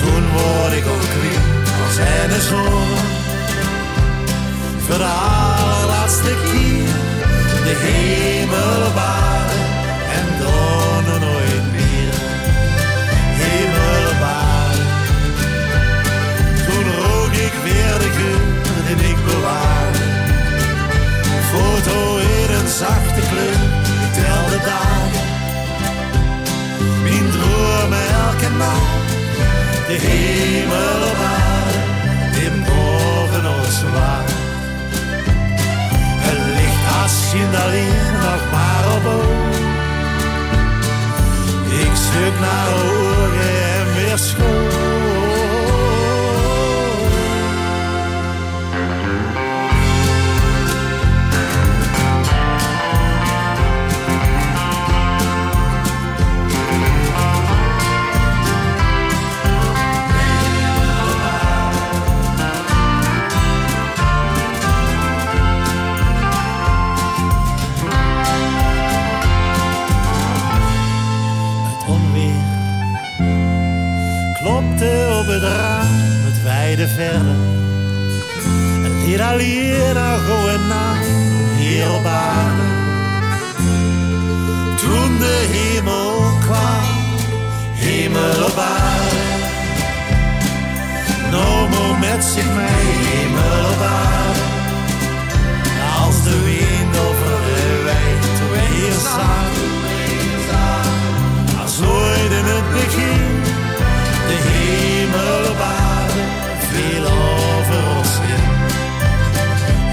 Toen word ik ook weer als een zoon voor de allerlaatste keer de hemel waren en weer de geur die ik bewaarde. Foto in een zachte kleur, ik tel de dagen. Mijn dromen elke nacht, de hemel waren, in boven ons waar je alleen nog maar op. Ik zoek naar ogen en weer schoon. verre. Lira, lira, goena, hier op aarde. Toen de hemel kwam, hemel op aarde. Nomo met zich mee, hemel op aarde. Als de wind over de wijd, weer samen. Als ooit in het begin, de hemel op aarde. Heel over ons heen.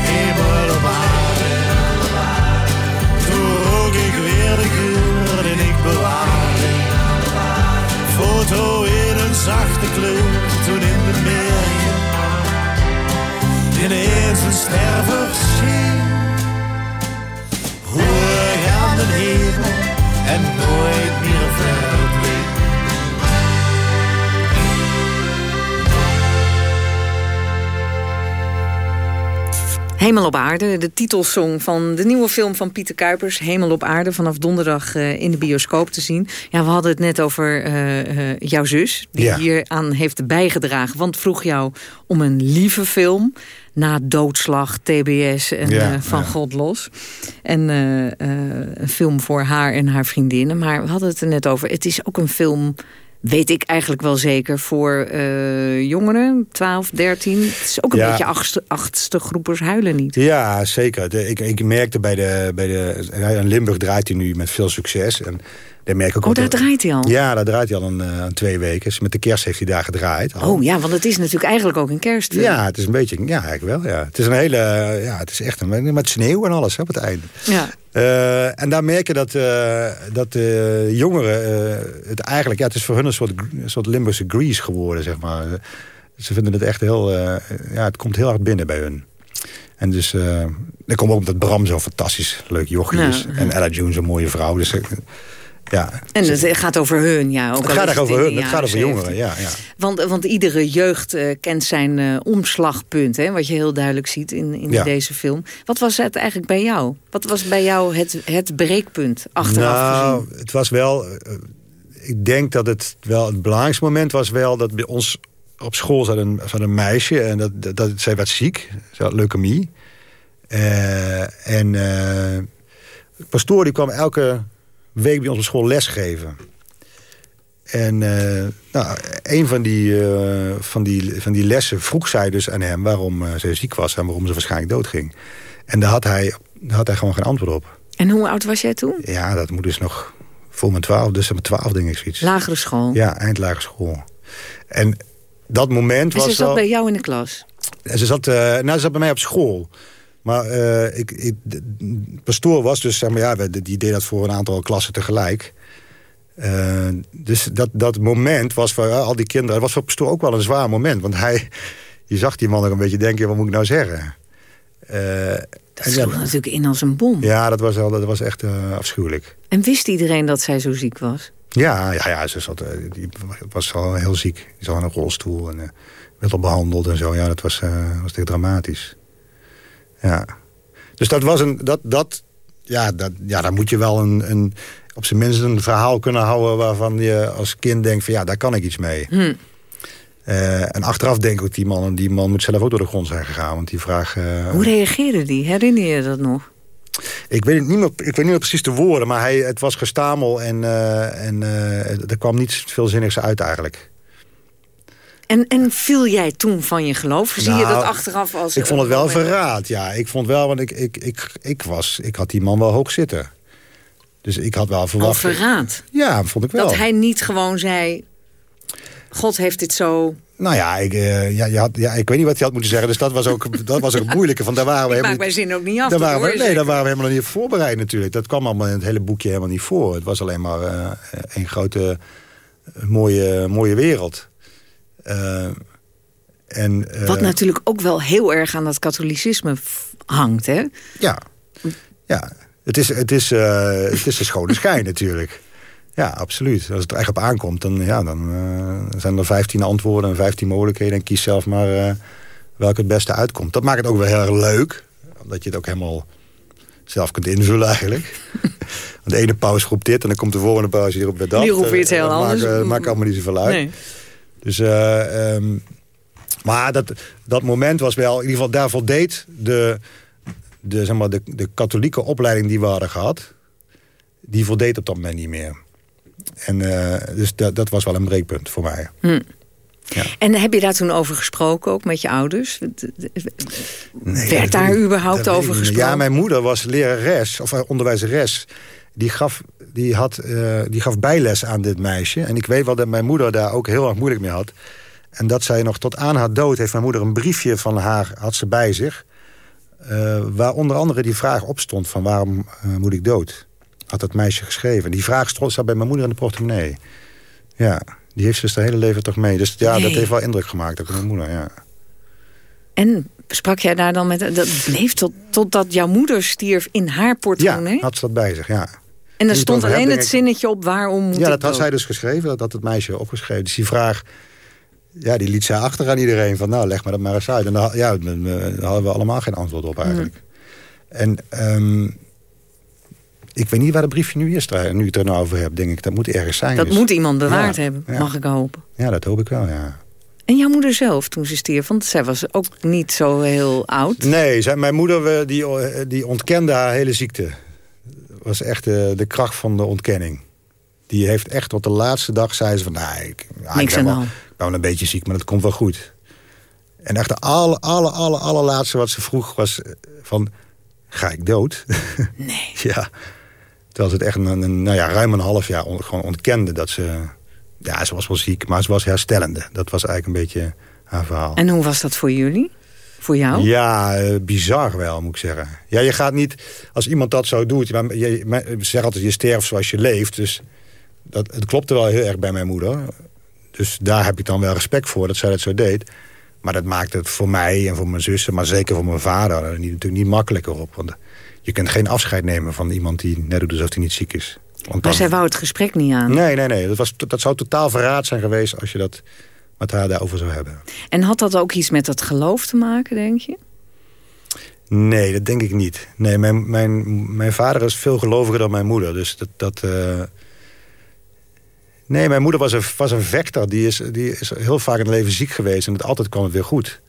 Hemel op aarde, toen rook ik weer de geur en ik bewaarde. Foto in een zachte kleur, toen in de meer. Ineens een ster verscheen. Hoe gaan de hemel en nooit meer verdween. Hemel op aarde, de titelsong van de nieuwe film van Pieter Kuipers. Hemel op aarde, vanaf donderdag uh, in de bioscoop te zien. Ja, we hadden het net over uh, uh, jouw zus, die Ja. hier aan heeft bijgedragen. Want vroeg jou om een lieve film. Na doodslag, TBS en Ja, eh, Van ja. God los. En eh, eh, een film voor haar en haar vriendinnen. Maar we hadden het er net over. Het is ook een film weet ik eigenlijk wel zeker, voor eh, jongeren, 12, 13. Het is ook een Ja. beetje achtste, achtste groepers huilen niet. Ja, zeker. De, ik, ik merkte bij de, bij de... In Limburg draait hij nu met veel succes. En daar merk ik ook Oh, daar dat- draait hij al? Ja, daar draait hij al een, eh, een twee weken. Dus met de kerst heeft hij daar gedraaid. al. Oh ja, want het is natuurlijk eigenlijk ook een kerstfilm. Ja, het is een beetje... Ja, eigenlijk wel, ja. Het is een hele... Ja, het is echt een... Met sneeuw en alles hè, op het einde. Ja. Eh, en daar merk je dat, eh, dat de jongeren het eigenlijk... Ja, het is voor hun een soort, een soort Limburgse Grease geworden, zeg maar. Ze vinden het echt heel... ja, het komt heel hard binnen bij hun. En dus... eh dan komt ook omdat Bram zo'n fantastisch leuk jochie Ja, is. En Ella June zo'n mooie vrouw. Dus ja... En het gaat over hun, ja. Ook Het gaat echt over hun. Het gaat over jongeren, 70. ja. ja. Want, want iedere jeugd eh, kent zijn eh, omslagpunt, hè, wat je heel duidelijk ziet in, in Ja. deze film. Wat was het eigenlijk bij jou? Wat was bij jou het, het breekpunt, achteraf nou, gezien? het was wel... eh, ik denk dat het wel het belangrijkste moment was wel... dat bij ons op school zat een, zat een meisje... en dat, dat, dat- zij werd ziek. Ze had leukemie. En de pastoor die kwam elke week bij ons op school lesgeven. En eh, nou, een van die, eh, van, die, van die lessen vroeg zij dus aan hem... waarom eh, zij ziek was en waarom ze waarschijnlijk doodging. En daar had hij, daar had hij gewoon geen antwoord op. En hoe oud was jij toen? Ja, dat moet dus nog voor mijn twaalf, dus mijn twaalf denk ik zoiets. Lagere school. Ja, eindlagere school. En dat moment en was ze zat wel... bij jou in de klas? En Ze zat, nou, ze zat bij mij op school. Maar eh, ik, ik, pastoor was dus, zeg maar, ja, die deed dat voor een aantal klassen tegelijk. Eh, dus dat, dat moment was voor eh, al die kinderen... Het was voor pastoor ook wel een zwaar moment. Want hij, je zag die man ook een beetje denken, wat moet ik nou zeggen? Dat sloeg ja, natuurlijk in als een bom. ja, dat was, wel, dat was echt afschuwelijk. En wist iedereen dat zij zo ziek was? Ja, ja, ja ze zat, die was al heel ziek. Die zat in een rolstoel en werd al behandeld en zo. Ja, dat was, was echt dramatisch. Ja. Dus dat was een... Dat, dat, ja, dat, ja, daar moet je wel een, een, op zijn minst een verhaal kunnen houden... waarvan je als kind denkt van ja, daar kan ik iets mee. Hm. Eh, en achteraf denk ik ook, die man, die man moet zelf ook door de grond zijn gegaan. Want die vraag... eh, Hoe reageerde die? Herinner je dat nog? ik weet, het niet meer, ik weet niet meer precies de woorden, maar hij, het was gestamel en, eh, en er kwam niet veel zinnigs uit eigenlijk. En, en viel jij toen van je geloof? Zie je Nou, dat achteraf als... Ik vond het wel verraad, ja. Ik vond wel, want ik, ik, ik, ik, was, ik had die man wel hoog zitten. Dus ik had wel Al verwacht... verraad? Ja, vond ik wel. Dat hij niet gewoon zei... God heeft dit zo... Nou ja ik, eh, ja, je had, ja, ik weet niet wat hij had moeten zeggen. Dus dat was ook, dat was ook het moeilijke. Van, daar waren we Ik maak mijn zin ook niet af. daar waren we, nee, daar waren we helemaal niet voorbereid natuurlijk. Dat kwam allemaal in het hele boekje helemaal niet voor. Het was alleen maar eh, een grote eh, mooie, mooie wereld. Eh, en, eh, Wat natuurlijk ook wel heel erg aan dat katholicisme hangt, hè? Ja, ja. Het, is, het, is, eh, het is een schone schijn natuurlijk. Ja, absoluut. Als het er echt op aankomt, dan, ja, dan zijn er 15 antwoorden en 15 mogelijkheden. En kies zelf maar eh, welke het beste uitkomt. Dat maakt het ook wel heel erg leuk. Omdat je het ook helemaal zelf kunt invullen eigenlijk. Want de ene paus roept dit en dan komt de volgende paus die roept weer dat. Die roept weer iets heel anders. Maakt, maakt allemaal niet zoveel uit. Nee. Dus, eh, ehm, maar dat, dat moment was wel, in ieder geval daar voldeed de, de, zeg maar, de, de katholieke opleiding die we hadden gehad, die voldeed op dat moment niet meer. En eh, dus dat, dat was wel een breekpunt voor mij. Hm. En heb je daar toen over gesproken, ook met je ouders? Werd daar überhaupt over gesproken? Ja, mijn moeder was lerares, of eh, onderwijzeres. Die gaf, die, had, eh, die gaf bijles aan dit meisje. En ik weet wel dat mijn moeder daar ook heel erg moeilijk mee had. En dat zij nog tot aan haar dood heeft mijn moeder een briefje van haar had ze bij zich. eh, waar onder andere die vraag op stond van waarom eh, moet ik dood? Had dat meisje geschreven. Die vraag stond zat bij mijn moeder in de portemonnee. Ja, die heeft ze dus de hele leven toch mee. Dus ja, dat heeft wel indruk gemaakt op mijn moeder, ja. En sprak jij daar dan met... Dat bleef tot, totdat jouw moeder stierf in haar portemonnee? Ja, had ze dat bij zich, ja. En daar stond het alleen het zinnetje op waarom moet Ja, dat had zij dus geschreven. Dat had het meisje opgeschreven. Dus die vraag, ja, die liet zij achter aan iedereen. Van nou, leg maar dat maar eens uit. En daar, ja, daar hadden we allemaal geen antwoord op eigenlijk. En ehm, ik weet niet waar dat briefje nu is. Nu ik het er nou over heb, denk ik, dat moet ergens zijn. Dat Dus- moet iemand bewaard Ja, hebben, ja. mag ik hopen. Ja, dat hoop ik wel, ja. En jouw moeder zelf, toen ze stierf, want zij was ook niet zo heel oud. Nee, zij, mijn moeder die, eh, die ontkende haar hele ziekte. Was echt eh, de kracht van de ontkenning. Die heeft echt tot de laatste dag zei ze van... Nou, ik, Niks ik ben de wel, hand. ik ben wel een beetje ziek, maar dat komt wel goed. En echt de alle, alle, alle, allerlaatste wat ze vroeg was eh, van... Ga ik dood? Nee. ja. Terwijl ze het echt een, een, nou ja, ruim een half jaar on- gewoon ontkende dat ze... Ja, ze was wel ziek, maar ze was herstellende. Dat was eigenlijk een beetje haar verhaal. En hoe was dat voor jullie? Voor jou? Ja, eh, bizar wel, moet ik zeggen. Ja, je gaat niet... Als iemand dat zo doet... Maar je, je- men- ze zeggen altijd, je sterft zoals je leeft. Dus dat, het klopte wel heel erg bij mijn moeder. Dus daar heb ik dan wel respect voor, dat zij dat zo deed. Maar dat maakt het voor mij en voor mijn zussen... maar zeker voor mijn vader er niet, natuurlijk niet makkelijker op. Want je kunt geen afscheid nemen van iemand die net doet alsof hij niet ziek is. Want Maar dan- zij wou het gesprek niet aan. Nee, nee, nee. Dat, was, dat zou totaal verraad zijn geweest... als je dat met haar daarover zou hebben. En had dat ook iets met dat geloof te maken, denk je? Nee, dat denk ik niet. Nee, mijn, mijn, mijn vader is veel geloviger dan mijn moeder. Dus dat... dat eh, Nee, mijn moeder was een, was een vechter. Die is, die is heel vaak in het leven ziek geweest. En het, altijd kwam het weer goed.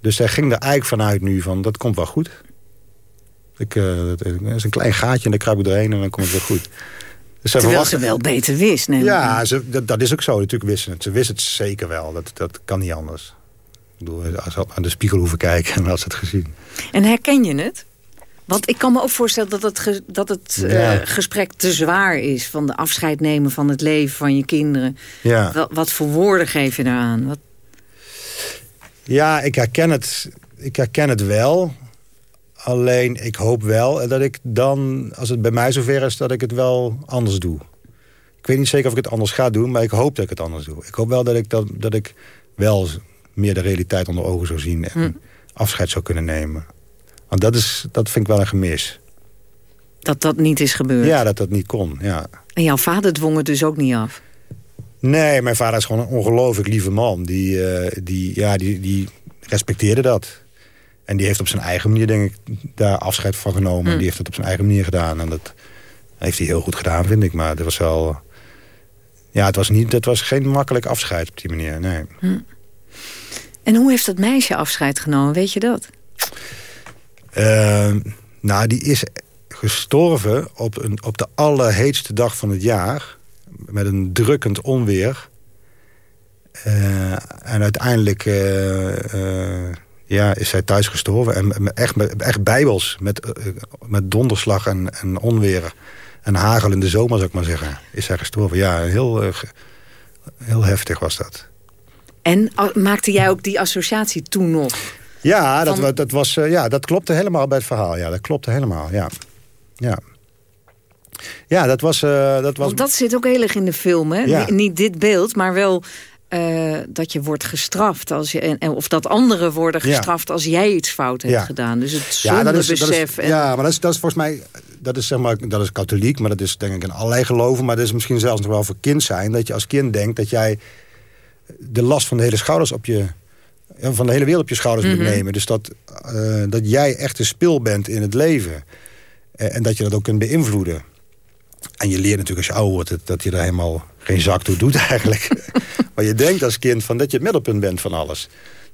Dus zij ging er eigenlijk vanuit nu van... dat komt wel goed. Ik, eh, dat is een klein gaatje en daar kruip ik doorheen en dan komt het weer goed. Dus Terwijl verwacht- ze wel beter wist. Ja, ze, dat, dat is ook zo. Natuurlijk wist ze het. Ze wist het zeker wel. Dat, dat kan niet anders. Ik bedoel, als ze aan de spiegel hoeven kijken... en had ze het gezien. En herken je het? Want ik kan me ook voorstellen dat het, ge- dat het eh, gesprek te zwaar is... van de afscheid nemen van het leven van je kinderen. Ja. Wat, wat voor woorden geef je daaraan? Wat, Ja, ik herken het, ik herken het wel. Alleen, ik hoop wel dat ik dan, als het bij mij zover is... dat ik het wel anders doe. Ik weet niet zeker of ik het anders ga doen... maar ik hoop dat ik het anders doe. Ik hoop wel dat ik, dat, dat ik wel meer de realiteit onder ogen zou zien... en Hm. afscheid zou kunnen nemen. Want dat, is, dat vind ik wel een gemis. dat dat niet is gebeurd. Ja, dat dat niet kon, ja. En jouw vader dwong het dus ook niet af. Nee, mijn vader is gewoon een ongelooflijk lieve man. Die, eh, die, ja, die, die respecteerde dat. En die heeft op zijn eigen manier, denk ik, daar afscheid van genomen. Hm. Die heeft het op zijn eigen manier gedaan. En dat heeft hij heel goed gedaan, vind ik. Maar het was wel... Ja, het was, niet, het was geen makkelijk afscheid op die manier, nee. En hoe heeft dat meisje afscheid genomen? Weet je dat? Eh, nou, die is gestorven op, een, op de allerheetste dag van het jaar. Met een drukkend onweer. Eh, en uiteindelijk eh, eh, ja, is zij thuis gestorven. En echt, met- echt bijbels. Met, eh, met donderslag en, en onweer. En hagel in de zomer, zou ik maar zeggen. Is zij gestorven. Ja, heel, eh, heel heftig was dat. En maakte jij ook die associatie toen nog? Ja, dat, Van- dat, was, eh, ja, dat klopte helemaal bij het verhaal. Ja, dat klopte helemaal, ja. Ja, ja dat was... eh, dat was Want dat zit ook heel erg in de film, hè? Ja. Niet dit beeld, maar wel eh, dat je wordt gestraft. Als je, en, of dat anderen worden Ja. gestraft als jij iets fout hebt Ja. gedaan. Dus het ja, dat is, zondebesef. en- ja, maar dat is, dat is volgens mij... Dat is, zeg maar, dat is katholiek, maar dat is denk ik in allerlei geloven. Maar dat is misschien zelfs nog wel voor kind zijn. Dat je als kind denkt dat jij de last van de hele schouders op je... ja, van de hele wereld op je schouders Mhm. moet nemen. Dus dat, eh, dat jij echt een spil bent in het leven. Eh, en dat je dat ook kunt beïnvloeden. En je leert natuurlijk als je ouder wordt... dat- je er helemaal geen zak toe doet eigenlijk. maar je denkt als kind van dat je het middelpunt bent van alles.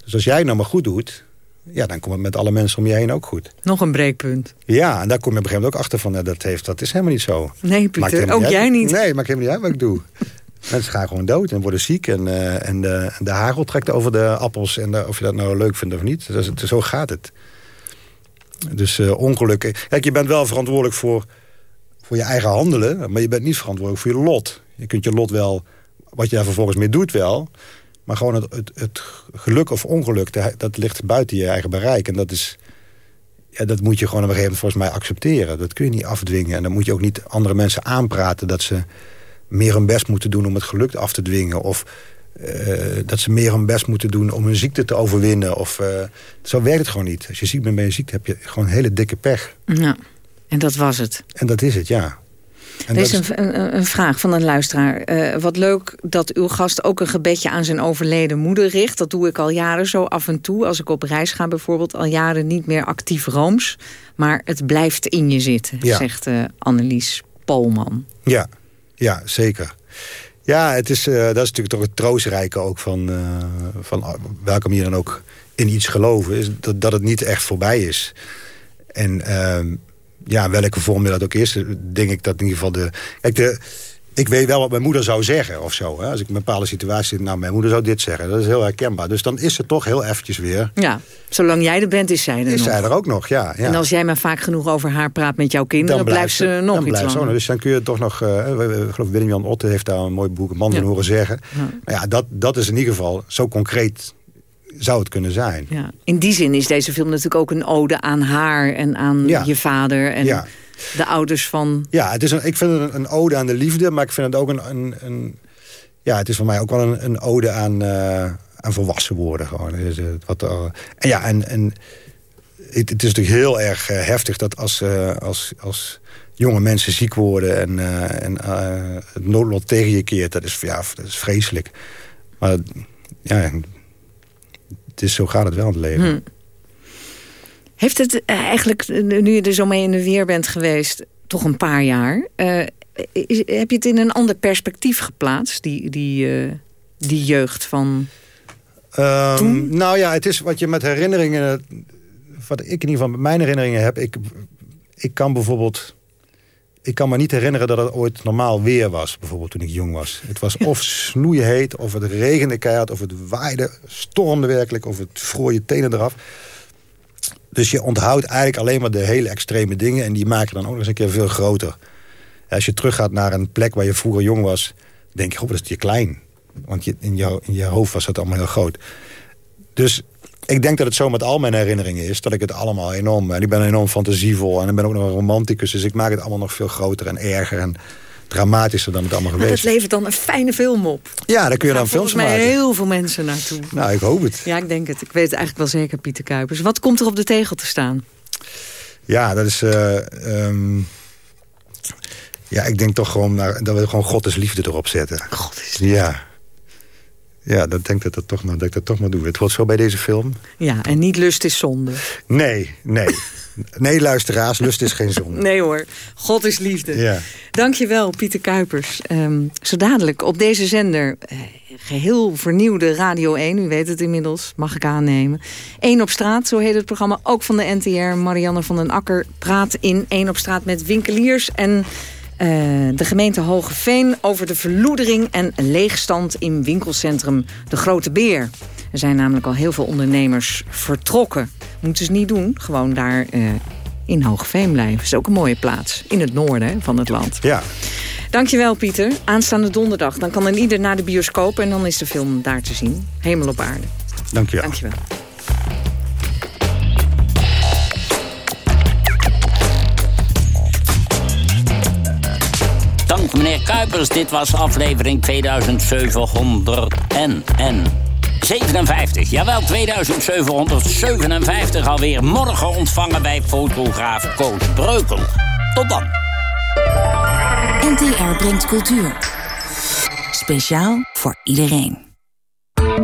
Dus als jij nou maar goed doet... ja, dan komt het met alle mensen om je heen ook goed. Nog een breekpunt. Ja, en daar kom je op een gegeven moment ook achter van... dat, heeft, dat is helemaal niet zo. Nee, Pieter, ook jij niet. Nee, maakt helemaal niet uit wat ik doe. Mensen gaan gewoon dood en worden ziek. En, eh, en, de, de hagel trekt over de appels. En de- of je dat nou leuk vindt of niet. Dat is, het- zo gaat het. Dus eh ongelukken. Kijk, je bent wel verantwoordelijk voor, voor je eigen handelen. Maar je bent niet verantwoordelijk voor je lot. Je kunt je lot wel... Wat je daar vervolgens mee doet wel. Maar gewoon het, het, het geluk of ongeluk... dat- ligt buiten je eigen bereik. En dat is... Ja, dat moet je gewoon op een gegeven moment volgens mij accepteren. Dat kun je niet afdwingen. En dan moet je ook niet andere mensen aanpraten... dat ze meer hun best moeten doen om het geluk af te dwingen. Of eh, dat ze meer hun best moeten doen om hun ziekte te overwinnen. Of, eh, zo werkt het gewoon niet. Als je ziek bent, ben je ziek. Dan heb je gewoon hele dikke pech. Ja, en dat was het. En dat is het, ja. En er is een, een, vraag van een luisteraar. Eh, wat leuk dat uw gast ook een gebedje aan zijn overleden moeder richt. Dat doe ik al jaren zo af en toe. Als ik op reis ga bijvoorbeeld. Al jaren niet meer actief rooms. Maar het blijft in je zitten, Ja. zegt eh, Annelies Polman. Ja, ja zeker. Ja, het is, eh, dat is natuurlijk toch het troostrijke ook van, van welke manier dan ook in iets geloven. Is dat, dat het niet echt voorbij is. En ehm, ja, welke vorm dat ook is, denk ik dat in ieder geval de... Kijk, de, ik weet wel wat mijn moeder zou zeggen of zo. Hè? Als ik in een bepaalde situatie zit, nou, mijn moeder zou dit zeggen. Dat is heel herkenbaar. Dus dan is het toch heel eventjes weer... Ja, zolang jij er bent is zij er Is nog. zij er ook nog, ja. ja. En als jij maar vaak genoeg over haar praat met jouw kinderen... dan blijft ze nog dan iets blijft ze langer. nog. Dus dan kun je toch nog... we- ik geloof Willem-Jan Otte heeft daar een mooi boek... een man horen zeggen. Ja. Nou ja, dat, dat is in ieder geval... zo concreet zou het kunnen zijn. Ja. In die zin is deze film natuurlijk ook een ode aan haar... en aan Ja. je vader en Ja. de ouders van... Ja, het is een, ik vind het een, ode aan de liefde... maar ik vind het ook een... een, een ja, het is voor mij ook wel een, een ode aan, eh, aan volwassen worden. Gewoon. Eh, wat, er- en ja, en, en het, het is natuurlijk heel erg eh, heftig... dat als, eh, als, als jonge mensen ziek worden... en, eh, en eh, het noodlot tegen je keert, dat is, ja, dat is vreselijk. Maar ja, is, zo gaat het wel in het leven. Hm. Heeft het eh, eigenlijk, eh, nu je er zo mee in de weer bent geweest... toch een paar jaar... eh, is- heb je het in een ander perspectief geplaatst? Die, die, die jeugd van... Ehm, nou ja, het is wat je met herinneringen... Wat ik in ieder geval met mijn herinneringen heb... Ik, ik kan bijvoorbeeld... Ik kan me niet herinneren dat het ooit normaal weer was. Bijvoorbeeld toen ik jong was. Het was of snoeiheet, of het regende keihard... of het waaide, stormde werkelijk... of het vroor je tenen eraf. Dus je onthoudt eigenlijk alleen maar de hele extreme dingen... en die maken dan ook nog eens een keer veel groter. Als je teruggaat naar een plek waar je vroeger jong was... denk je, oh, dat is je klein. Want je, in, jou, in je hoofd was het allemaal heel groot. Dus ik denk dat het zo met al mijn herinneringen is... dat ik het allemaal enorm... en ik ben enorm fantasievol en ik ben ook nog een romanticus... dus ik maak het allemaal nog veel groter en erger... en dramatischer dan het allemaal Maar dat geweest levert dan een fijne film op. Ja, daar kun je dan films Volgens mij maken. heel veel mensen naartoe. Nou, ik hoop het. Ja, ik denk het. Ik weet het eigenlijk wel zeker, Pieter Kuipers. Wat komt er op de tegel te staan? Ja, dat is... eh, ehm, ja, ik denk toch gewoon naar, dat we gewoon God is liefde erop zetten. God is liefde. Ja. Ja, dat denk ik dat, dat, toch maar, dat ik dat toch maar doe. Het wordt zo bij deze film. Ja, en niet lust is zonde. Nee, nee. Nee, luisteraars, lust is geen zonde. Nee hoor, God is liefde. Ja. Dankjewel, Pieter Kuipers. Ehm, zo dadelijk op deze zender, eh, geheel vernieuwde Radio 1... u weet het inmiddels, mag ik aannemen. Eén op straat, zo heet het programma, ook van de NTR. Marianne van den Akker praat in Eén op straat met winkeliers... en eh, de gemeente Hogeveen over de verloedering en leegstand... in winkelcentrum De Grote Beer. Er zijn namelijk al heel veel ondernemers vertrokken. Moeten ze niet doen, gewoon daar eh, in Hoogveen blijven. is ook een mooie plaats, in het noorden hè, van het land. Ja. Dankjewel Pieter. Aanstaande donderdag, dan kan een ieder naar de bioscoop... en dan is de film daar te zien. Hemel op aarde. Dankjewel. Dankjewel. Meneer Kuipers. Dit was aflevering 2700 en, en 57. Jawel, 2757 alweer. Morgen ontvangen wij fotograaf Koos Breukel. Tot dan. NTR brengt cultuur. Speciaal voor iedereen.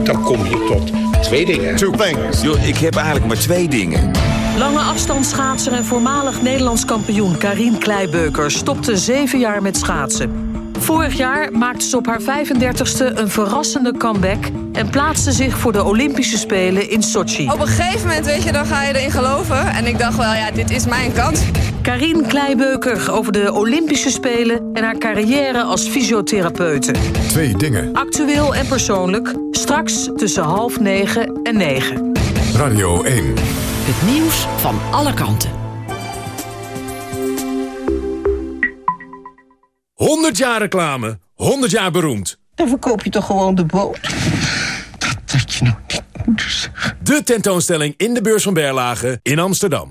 Dan kom je tot twee dingen. Two things. Yo, ik heb eigenlijk maar twee dingen. Lange afstandsschaatser en voormalig Nederlands kampioen Karin Kleibeuker stopte zeven jaar met schaatsen. Vorig jaar maakte ze op haar 35ste een verrassende comeback en plaatste zich voor de Olympische Spelen in Sochi. Op een gegeven moment, weet je, dan ga je erin geloven. En ik dacht wel, ja, dit is mijn kans. Karin Kleibeuker over de Olympische Spelen en haar carrière als fysiotherapeute. Twee dingen. Actueel en persoonlijk, straks tussen half negen en negen. Radio 1. Het nieuws van alle kanten. 100 jaar reclame, 100 jaar beroemd. Dan verkoop je toch gewoon de boot? Dat je nou niet zeggen. De tentoonstelling in de beurs van Berlage in Amsterdam.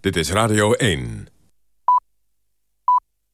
Dit is Radio 1.